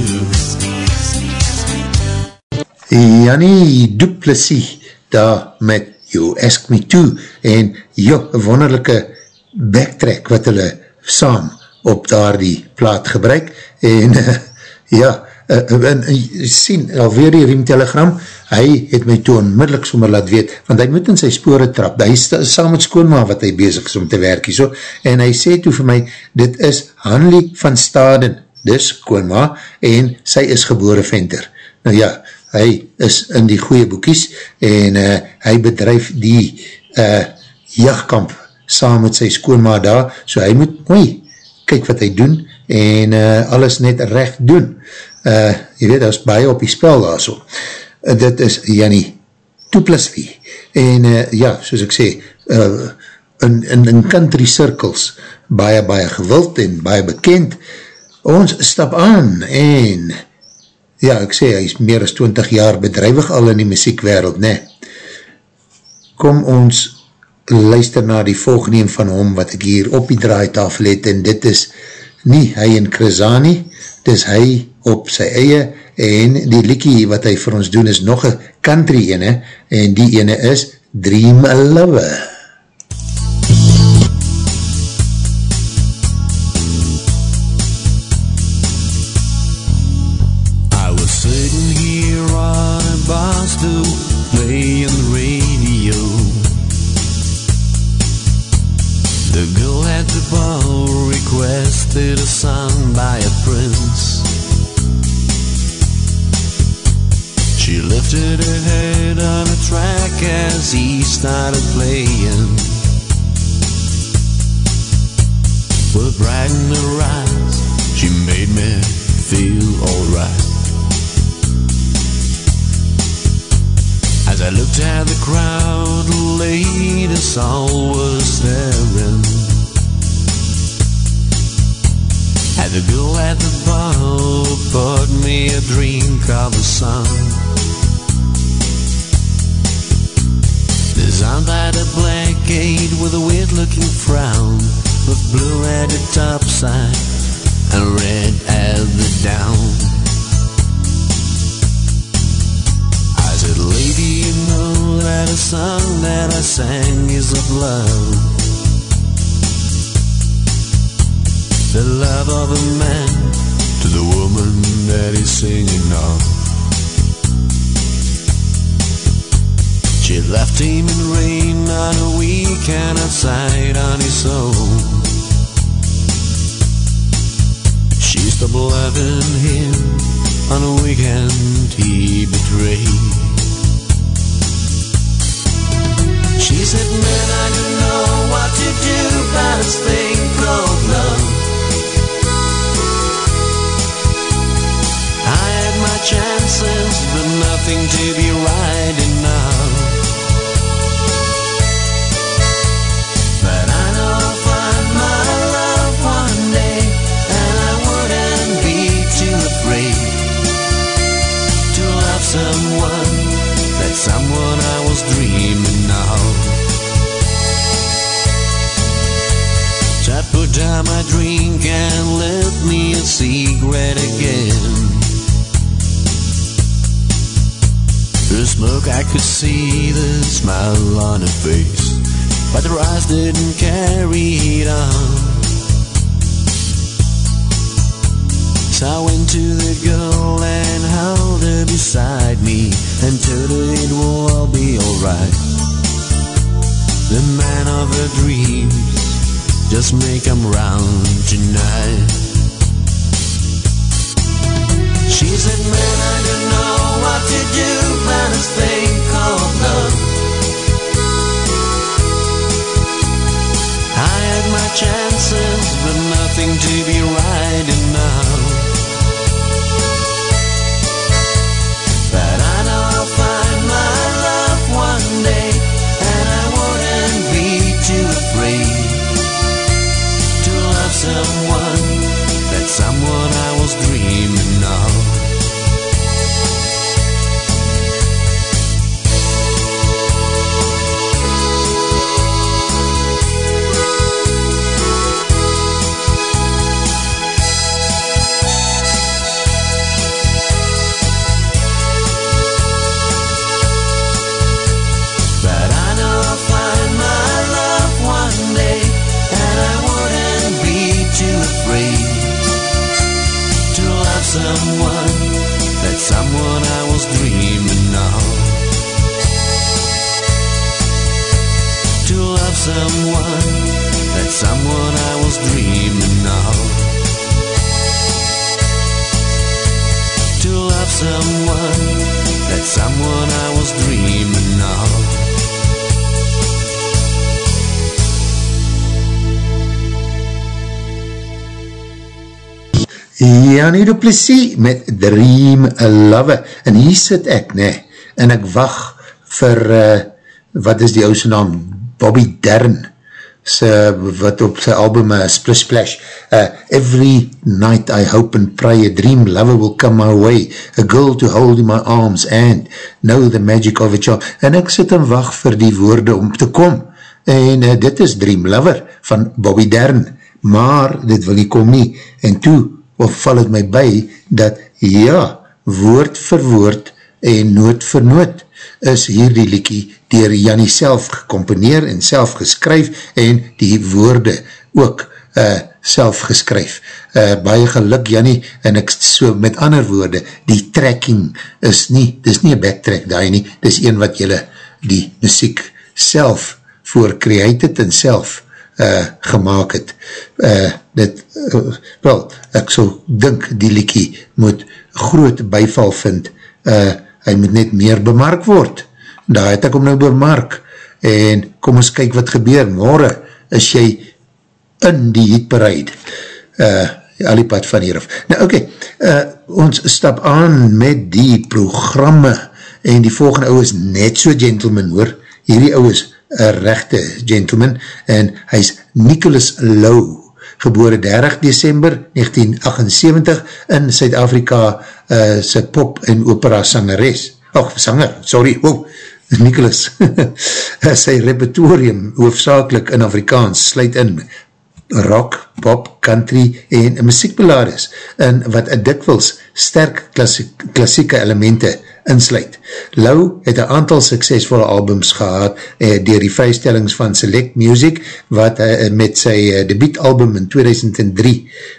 Jannie Duplessis daar met You Ask Me To en jo, wonderlijke backtrack wat hulle saam op daar die plaat gebruik. En uh, ja, uh, en, uh, sien alweer die riemtelegram hy het my toe onmiddellik sommer laat weet, want hy moet in sy spore trap, hy is saam met skoonma wat hy bezig is om te werk, so, en hy sê toe vir my, dit is Hanlie van Staden, dis skoonma, en sy is gebore venter, nou ja, hy is in die goeie boekies, en uh, hy bedrijf die uh, jachtkamp saam met sy skoonma daar, so hy moet, oei, kyk wat hy doen, en uh, alles net recht doen, uh, jy weet, dat is baie op die spel daar so, uh, dit is Jannie Toeplisvie, en uh, ja, soos ek sê, uh, in, in, in country circles, baie, baie gewild en baie bekend, ons stap aan, en ja, ek sê, hy is meer as 20 jaar bedrijwig al in die muziekwereld, ne, kom ons luister na die volgende van hom, wat ek hier op die draaitafel het, en dit is nie hy en Krizani, dit is hy op sy eie, en die liekie wat hy vir ons doen is nog een country ene, en die ene is Dream a Lover. I was sitting here on a bar stool playing the radio The girl at the bar requested a song by as he started playing. With bright in her eyes, she made me feel alright. As I looked at the crowd, the latest all was staring. At the girl at the bar bought me a drink of the sun. Designed by the black gate with a weird looking frown, with blue at the top side and red at the down. I said, lady, you know that a song that I sang is of love. The love of a man to the woman that he's singing of. She left him in rain on a weekend outside on his own. She stopped loving him on a weekend he betrayed. She said, man, I don't know what to do about this thing called love. I had my chances, but nothing to be right I my drink and let me a cigarette again. Through smoke I could see the smile on her face But her eyes didn't carry it on So I went to the girl and held her beside me And told her it will all be alright The man of her dreams Just make him round tonight She said, man, I don't know what to do about this thing called love. I had my chance. nothing to be riding now. Janie Duplessis met Dream Lover. En hier sit ek, ne, en ek wacht vir, uh, wat is die ouse naam? Bobby Dern, sy, wat op sy album uh, Splish Splash, uh, Every night I hope and pray a dream lover will come my way, a girl to hold in my arms and know the magic of a child. En ek sit en wacht vir die woorde om te kom. En uh, dit is Dream Lover van Bobby Dern, maar dit wil nie kom nie. En toe of val het my by, dat ja, woord vir woord en noot vir noot is hier die liekie dier Jannie self gecomponeer en self geskryf en die woorde ook uh, self geskryf. Uh, baie geluk Jannie en ek so met ander woorde, die tracking is nie, dis nie een backtrack daai nie, dis een wat jylle die muziek self voor create het en self uh, gemaakt het. Uh, dit, uh, wel, ek so dink die liekie moet groot bijval vind, uh, hy moet net meer bemark word. Daar het ek om nou bemark, en kom ons kyk wat gebeur, morgen is jy in die hitparade, uh, al die pad van hieraf. Nou oké, okay, uh, ons stap aan met die programme, en die volgende ou is net so gentleman hoor, hierdie ou is rechte gentleman, en hy is Nicholas Lowe, gebore 30 december 1978 in Suid-Afrika uh, sy pop en opera sangeres, och, sanger, sorry, oh, Nicholas, sy repertorium hoofdzakelik in Afrikaans sluit in rock, pop, country en muziekbelades in wat dikwils sterk klassieke elemente insluit. Lou het een aantal suksesvolle albums gehad eh, dier die vrystellings van Select Music wat eh, met sy eh, debietalbum in 2003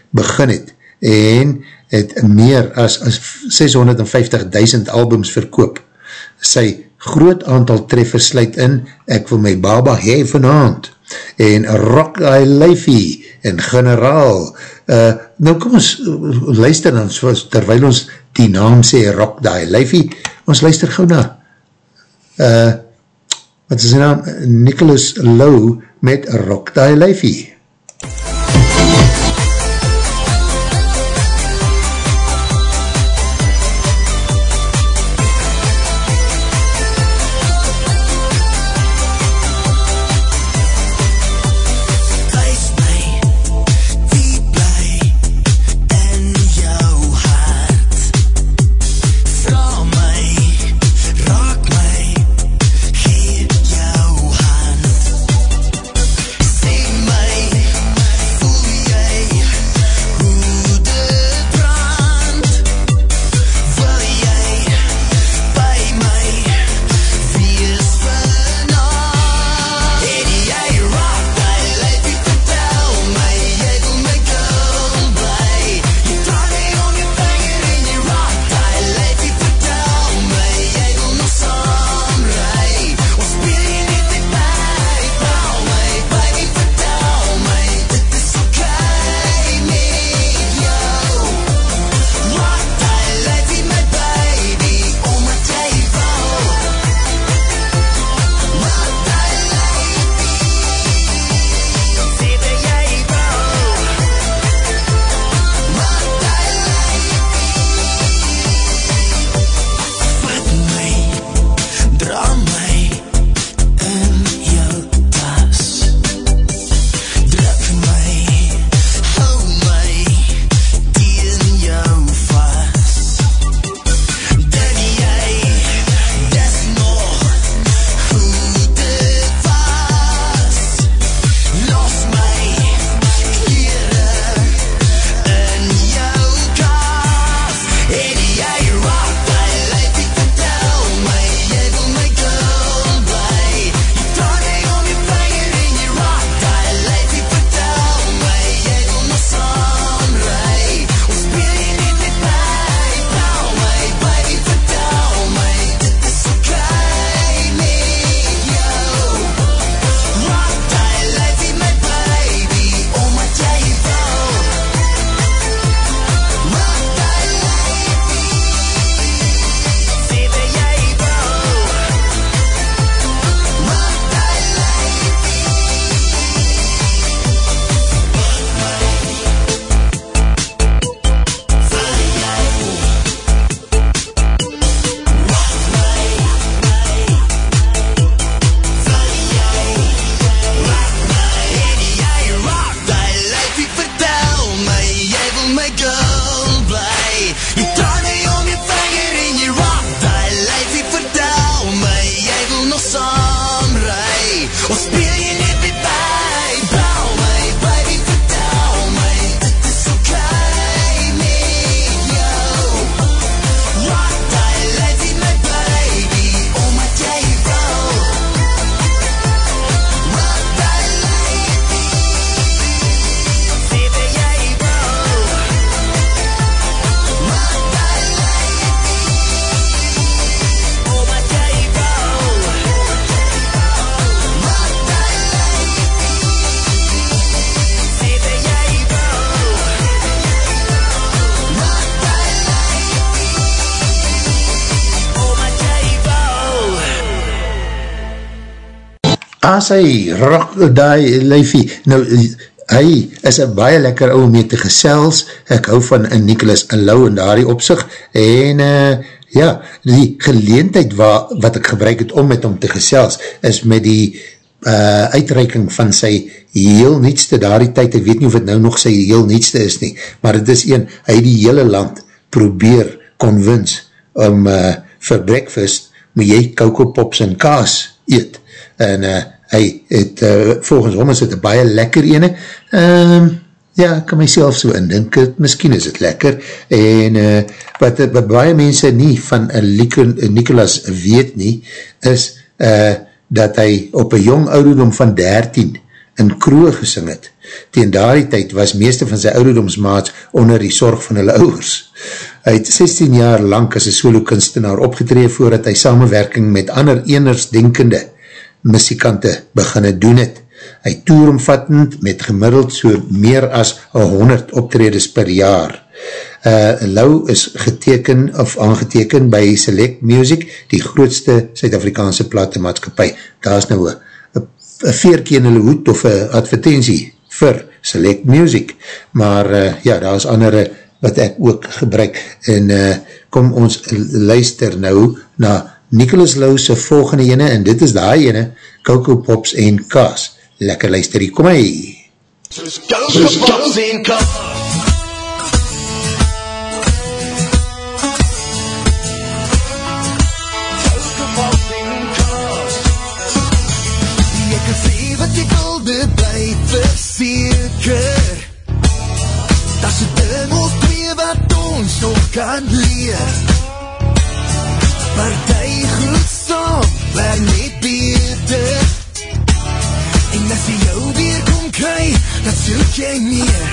begin het en het meer as, as 650.000 albums verkoop. Sy groot aantal treffers sluit in Ek wil my baba hee vanavond en Rock I Lifey en Generaal. Uh, nou kom ons uh, luister dan terwijl ons die naam sê Rock Die Lifey, ons luister gauw na. Uh, wat is die naam? Nicholas Lowe met Rock Die Lifey. As hy rock die leifie, nou, hy is een baie lekker ou mee te gesels, ek hou van Nicholas Lou in daardie opzicht, en uh, ja, die geleentheid wa, wat ek gebruik het om met hom te gesels, is met die uh, uitreiking van sy heel nietste daardie tyd, ek weet nie of het nou nog sy heel nietste is nie, maar het is een, hy die hele land probeer convince om uh, vir breakfast moet jy Coco Pops en kaas eet, en uh, hy het, uh, volgens hom is het een baie lekker ene, um, ja, ek kan myself so indink, miskien is het lekker, en uh, wat, wat baie mense nie van Nicolas weet nie, is, uh, dat hy op een jong ouderdom van 13 in kroe gesing het. Tegen daardie tyd was meeste van sy ouderdomsmaats onder die sorg van hulle ouders. Hy het 16 jaar lang as een solo kunstenaar opgetree voordat hy samenwerking met ander enersdenkende muzikante beginne doen het. Hy toeromvattend met gemiddeld so meer as 100 optredes per jaar. Uh, Lou is geteken of aangeteken by Select Music, die grootste Suid-Afrikaanse platemaatskapie. Daar is nou een veerkie in hulle hoed of een advertentie vir Select Music, maar uh, ja, daar is andere wat ek ook gebruik. En uh, kom ons luister nou na Nicholas Lou's volgende ene, en dit is die ene, Coco Pops en Kaas. Lekker luister hier, kom hy! Soos Coco Pops en Kaas! Meer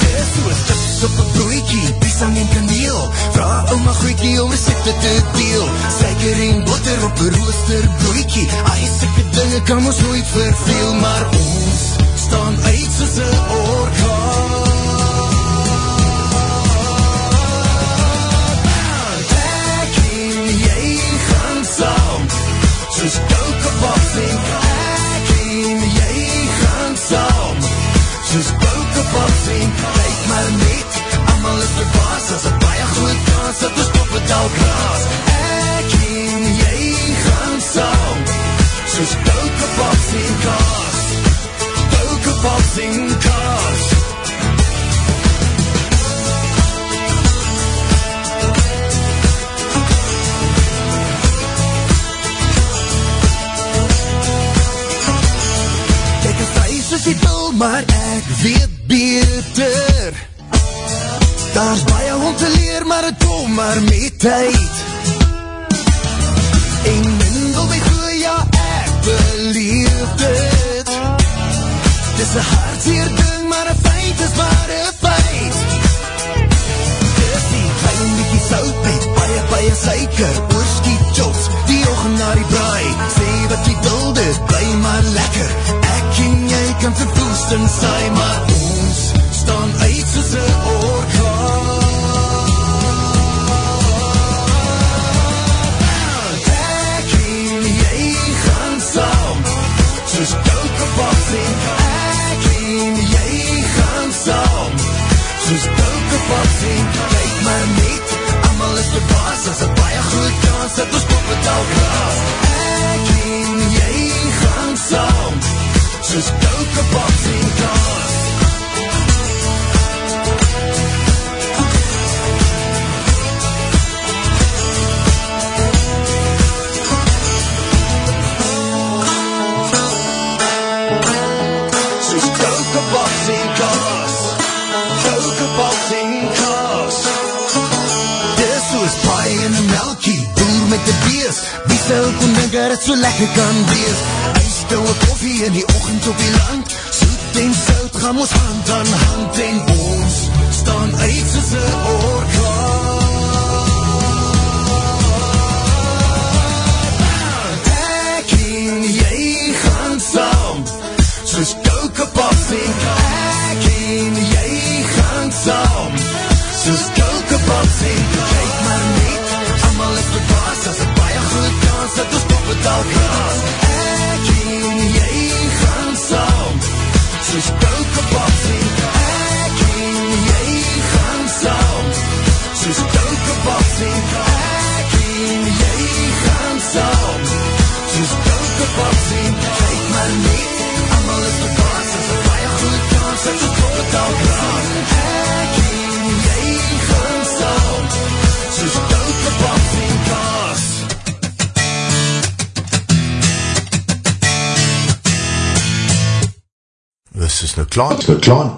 Dis soos chips op een broekie, pisang en kaneel Vraag oma groekie om recepte te deel Suiker en boter op een rooster broekie Ai, sikke dinge kan ons nooit verveel Maar ons staan uit soos een orkaan Ek en jy gaan saam Soos koukebas en ek Soos koukebas en kyk maar net Amal is verbaas as een baie groot kans Dat ons top het al kraas. Ek en jy gaan saam. Soos en kaas. Koukebas en kaas. Kijk vry soos die wil, maar ek weet beter. Daar is baie om te leer, maar het kom maar met tyd. En min wil my gooi, ja ek beleef dit. Dis een hartseer ding, maar een feit is maar een feit. Dis die klein bykie sout met baie baie suiker. Oorskiet chops, die ogen na die braai. Sê wat jy wil, dit bly maar lekker. Ek en kan vervoest en saai Maar ons staan uit soos een orkaan. Ek en jy gaan saam Soos koukebas en ek en jy gaan saam Soos koukebas en kyk maar net Amal is verbaas as een baie groot kans Dat ons kop het al kraas Ek Soos koukebas en kaas Soos koukebas en kaas Koukebas en kaas Dis soos paai en een melkie Boer met die bees Wie stel kon denk dat het so lekker kan wees. Ijstouwe koffie in die ochend op die land. Soet en sout gaan ons hand aan hand En ons staan uit soos een orkaan klaar.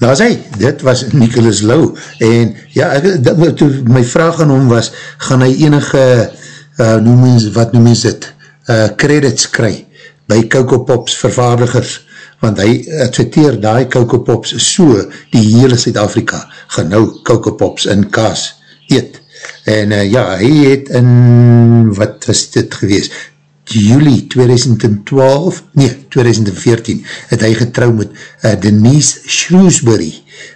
Nou as hy, dit was Nicholas Lou, en ja, ek, dat, toe my vraag aan hom was, gaan hy enige, uh, noem ons, wat noem ons dit, uh, credits kry, by Coco Pops vervaardigers, want hy adverteer die Coco Pops so, die hele Suid-Afrika, gaan nou Coco Pops in kaas eet, en uh, ja, hy het in, wat was dit gewees, juli 2012, nee, 2014, het hy getrouw met uh, Denise Shrewsbury,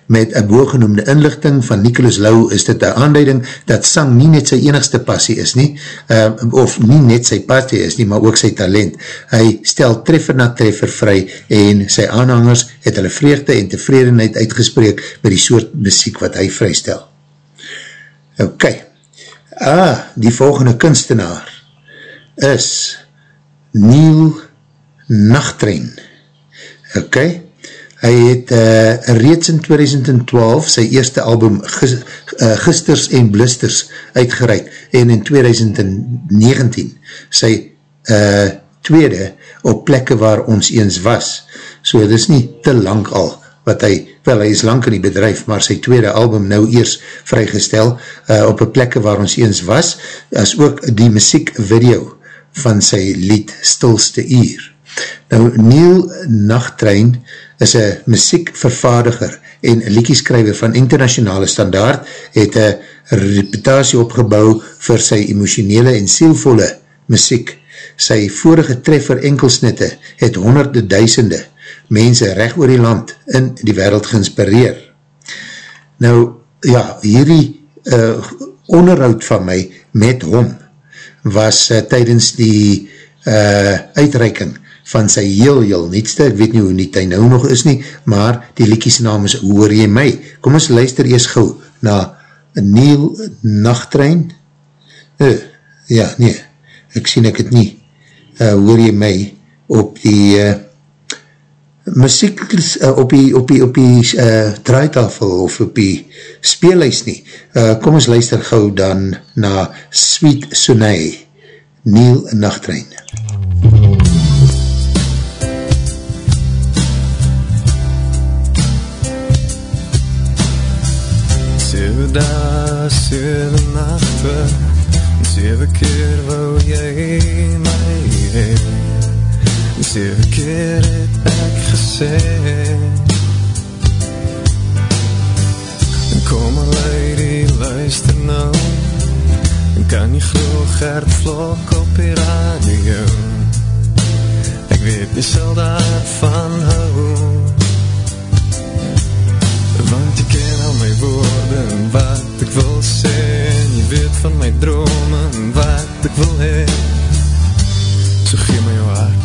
met een booggenoemde inlichting van Nicholas Lau, is dit een aanduiding dat sang nie net sy enigste passie is nie, uh, of nie net sy passie is nie, maar ook sy talent. Hy stel treffer na treffer vry, en sy aanhangers het hulle vreugde en tevredenheid uitgespreek met die soort muziek wat hy vrystel. Ok, ah, die volgende kunstenaar is Neil Nachtrein. Ok, hy het uh, reeds in 2012 sy eerste album Gis, uh, Gisters en Blisters uitgereik en in 2019 sy uh, tweede op plekke waar ons eens was. So dit is nie te lang al wat hy, wel hy is lang in die bedrijf, maar sy tweede album nou eers vrygestel uh, op een plekke waar ons eens was, as ook die muziek video van sy lied Stilste Uur. Nou, Neil Nachtrein is een muziekvervaardiger en liedjeskrijver van internationale standaard, het een reputatie opgebouw vir sy emotionele en sielvolle muziek. Sy vorige treffer enkelsnitte het honderde duisende mense recht oor die land in die wereld geinspireer. Nou, ja, hierdie uh, onderhoud van my met hom was uh, tydens die uh, uitreiking van sy heel heel nietste, ek weet nie hoe niet hy nou nog is nie, maar die liekies naam is Hoor jy my? Kom ons luister eers gauw na Neil Nachtrein. Uh, ja, nee, ek sien ek het nie. Uh, hoor jy my op die uh, muziek uh, op die, op die, op die uh, draaitafel of op die speelhuis nie. Uh, kom ons luister gauw dan na Sweet Sonae, Neil Nachtrein. Sewe dae, sewe nachte Sewe keer wou jy my heen Sewe keer het ek gesê Kom my lady, luister nou. Kan jy glo Gert Vlok op die radio Ek weet jy sal daarvan hou Want jy ken al my woorde en wat ek wil sê En jy weet van my drome en wat ek wil hee So gee my jou hart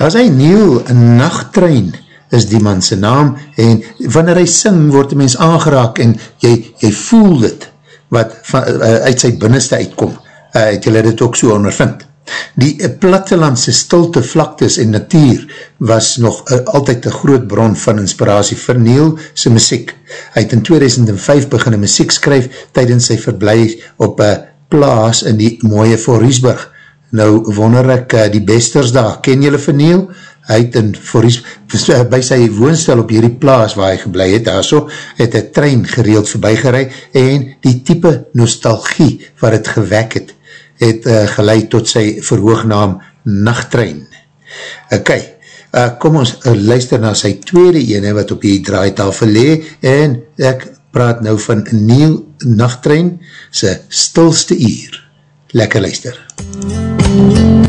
Daar is hy Neil, een nachttrein is die man sy naam en wanneer hy sing word die mens aangeraak en jy, jy voel dit wat van, uh, eh, uit sy binnenste uitkom. Uh, het julle dit ook so ondervind. Die uh, plattelandse stilte vlaktes en natuur was nog uh, altyd een groot bron van inspiratie vir Neil sy muziek. Hy het in 2005 beginne muziek skryf tydens sy verblijf op een uh, plaas in die mooie Voorriesburg Nou wonder ek, uh, die besters daar, ken jylle van Neil? Hy het in Forries, eh, by sy woonstel op hierdie plaas waar hy geblei het, daar so, het een trein gereeld voorbij gerei en die type nostalgie wat het gewek het, het eh, uh, geleid tot sy verhoognaam Nachttrein. Ok, uh, kom ons uh, luister na sy tweede ene wat op die draaitafel le en ek praat nou van Neil Nachttrein, sy stilste uur. Lekker luister. MUZIEK 嗯。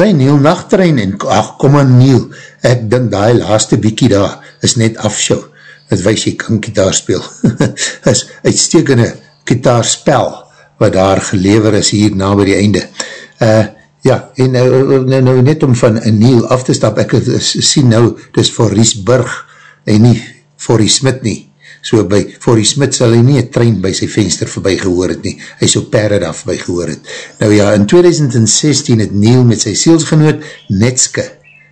Hy Neil Nachttrein en, ach kom aan Neil, ek dink die laaste biekie daar is net afshow, het wees jy kan kitaar speel, is uitstekende kitaarspel wat daar gelever is hier na by die einde. Uh, ja, en nou, nou, nou net om van Neil af te stap, ek sien nou, dis vir Ries Burg en nie vir Ries Smit nie, so by Forrie Smit sal hy nie een trein by sy venster voorbij gehoor het nie, hy so perre daar voorbij gehoor het. Nou ja, in 2016 het Neil met sy sielsgenoot Netske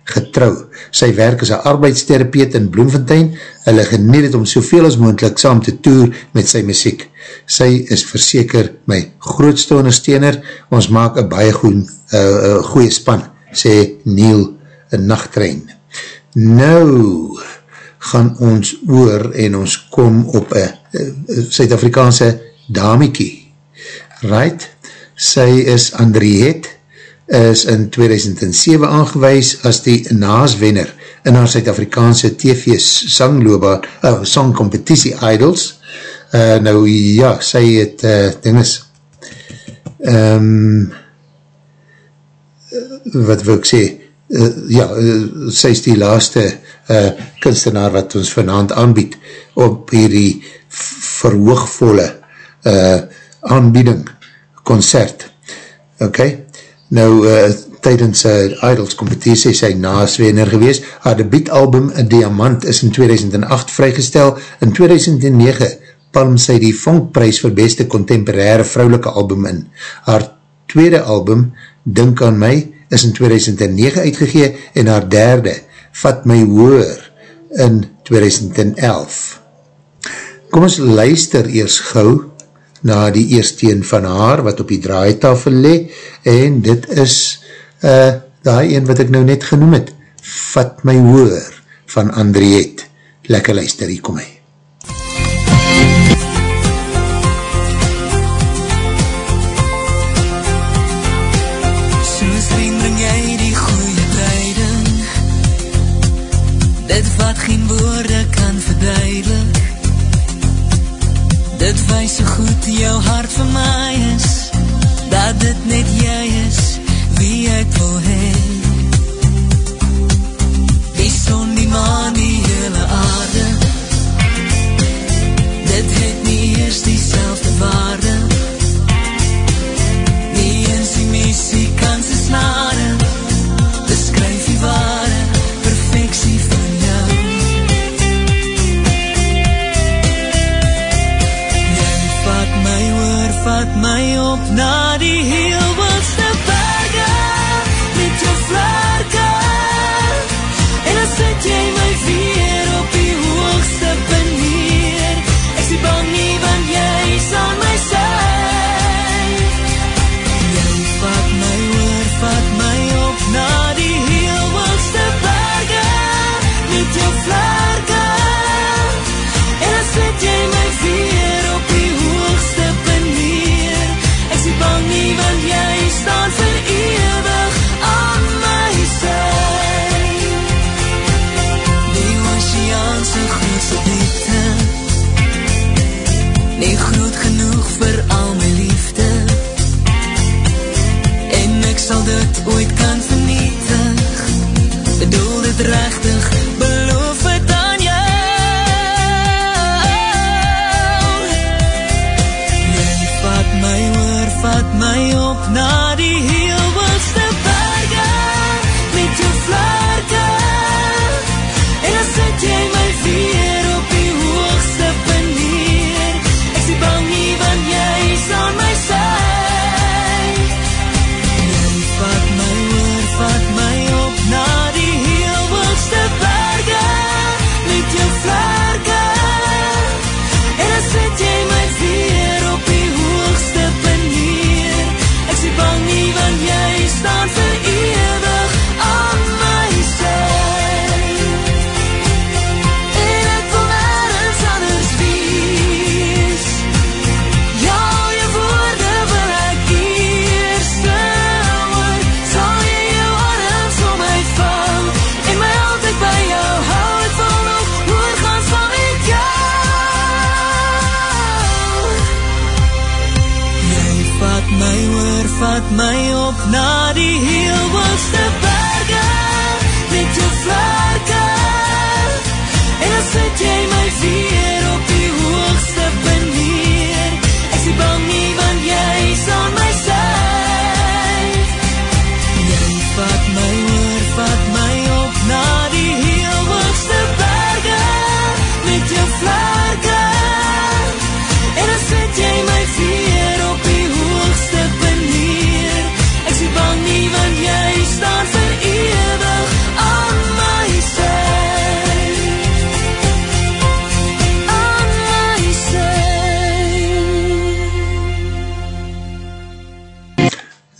getrou. Sy werk as een arbeidstherapeut in Bloemfontein, hulle geniet het om soveel as moendlik saam te toer met sy muziek. Sy is verseker my grootste ondersteuner, ons maak een baie goeie, uh, goeie span, sê Neil een nachttrein. Nou, gaan ons oor en ons kom op een Suid-Afrikaanse damiekie. Right? Sy is Andriette, is in 2007 aangewees as die naaswenner in haar Suid-Afrikaanse TV sanglooba, uh, songcompetitie Idols. Uh, nou ja, sy het uh, dinges um, wat wil ek sê, uh, ja, uh, sy is die laaste uh, kunstenaar wat ons vanavond aanbied op hierdie verhoogvolle uh, aanbieding, concert. Ok, nou uh, tydens uh, Idols competitie sy naaswener gewees, haar debietalbum Diamant is in 2008 vrygestel, in 2009 palm sy die vonkprys vir beste contemporaire vrouwelike album in. Haar tweede album, Dink aan my, is in 2009 uitgegee en haar derde, Vat my hoor, in 2011. Kom ons luister eers gauw na die eersteen van haar wat op die draaitafel le en dit is uh, die een wat ek nou net genoem het, Vat my hoor, van Andriette. Lekker luister, hier kom hy. Goed jou hart vir my is Dat dit net jy is wie ek wil heen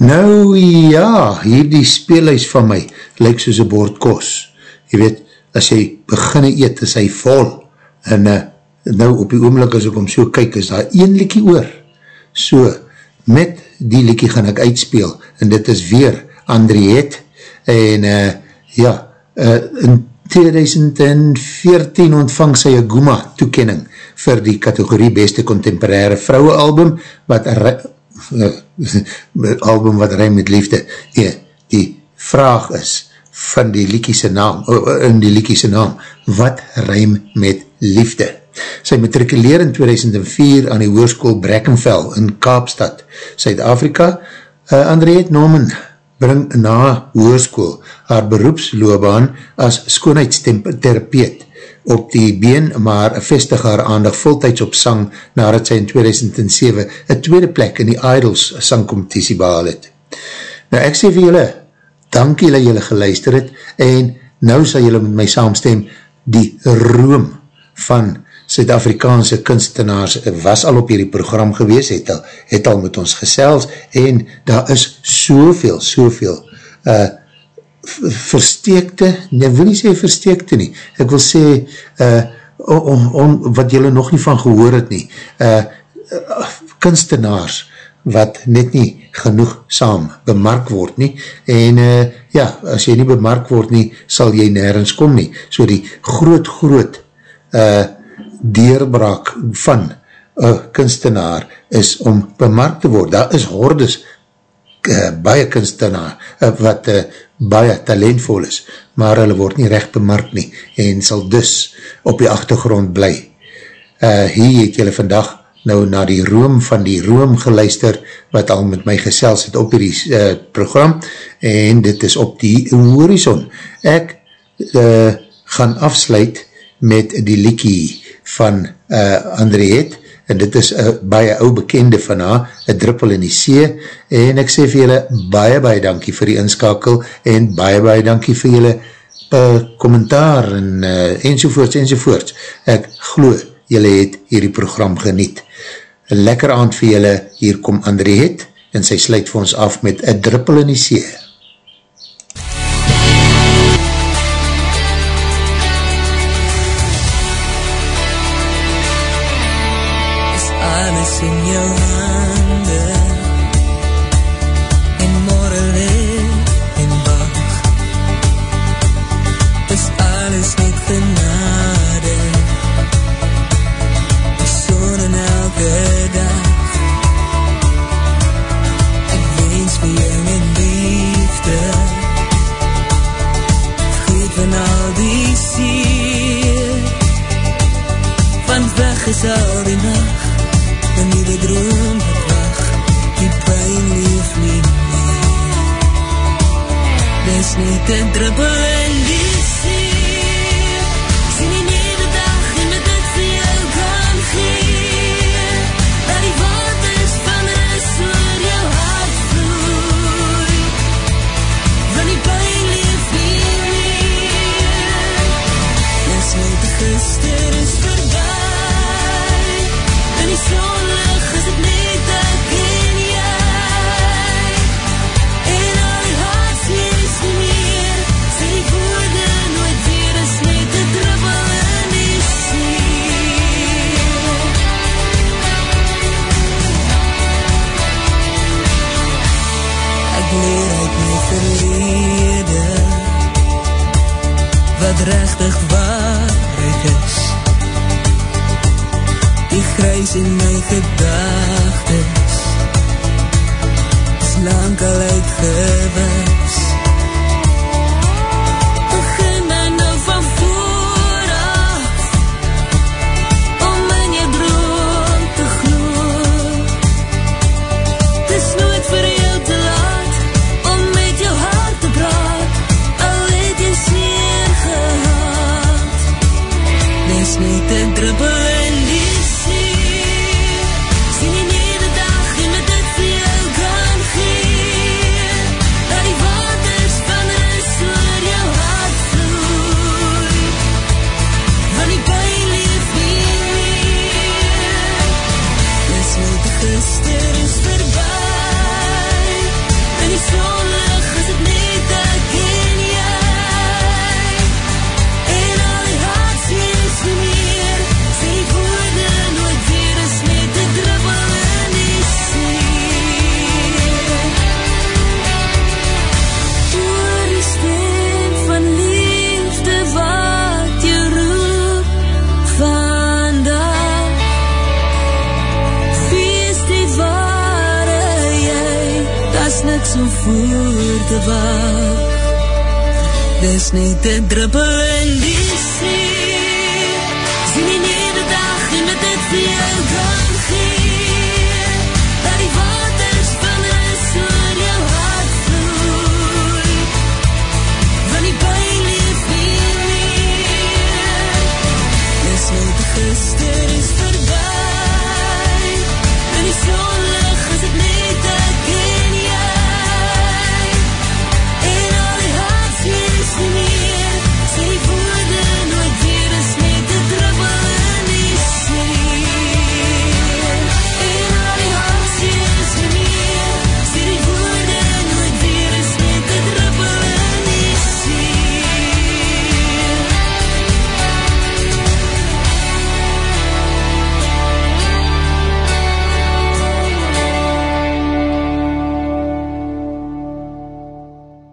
Nou ja, hierdie speelhuis van my lyk soos een bord kos. Je weet, as jy beginne eet, is hy vol. En uh, nou op die oomlik as ek om so kyk, is daar een liekie oor. So, met die liekie gaan ek uitspeel. En dit is weer Andriet. En uh, ja, uh, in 2014 ontvang sy een Guma toekenning vir die kategorie beste contemporaire vrouwealbum, wat uh, album wat ruim met liefde, nee, die vraag is van die liekiese naam, in die liekiese naam, wat ruim met liefde? Sy matrikuleer in 2004 aan die hoerskoel Breckenfell in Kaapstad, Suid-Afrika. Uh, Andriette Norman bring na hoerskoel haar beroepsloobaan as skoonheidsterapeut op die been, maar vestig haar aandag voltijds op sang nadat sy in 2007 een tweede plek in die Idols sangcompetitie behaal het. Nou ek sê vir julle, dankie dat julle geluister het en nou sal julle met my saamstem die room van Suid-Afrikaanse kunstenaars was al op hierdie program gewees, het al, het al met ons gesels en daar is soveel, soveel uh, versteekte, nee, wil nie sê versteekte nie, ek wil sê uh, on, on, wat julle nog nie van gehoor het nie, uh, uh, kunstenaars wat net nie genoeg saam bemark word nie, en uh, ja, as jy nie bemark word nie, sal jy nergens kom nie, so die groot, groot uh, deurbraak van een kunstenaar is om bemark te word, daar is hordes uh, baie kunstenaar uh, wat uh, baie talentvol is, maar hulle word nie recht bemark nie en sal dus op die achtergrond bly. Uh, hier het julle vandag nou na die room van die room geluister wat al met my gesels het op die uh, program en dit is op die horizon. Ek uh, gaan afsluit met die liekie van uh, Andriette en dit is een baie ou bekende van haar, een druppel in die see, en ek sê vir julle baie, baie dankie vir die inskakel, en baie, baie dankie vir julle uh, kommentaar, en uh, enzovoorts, enzovoorts. Ek glo, julle het hierdie program geniet. Een lekker aand vir julle, hier kom André het, en sy sluit vir ons af met een druppel in die see. In jou hande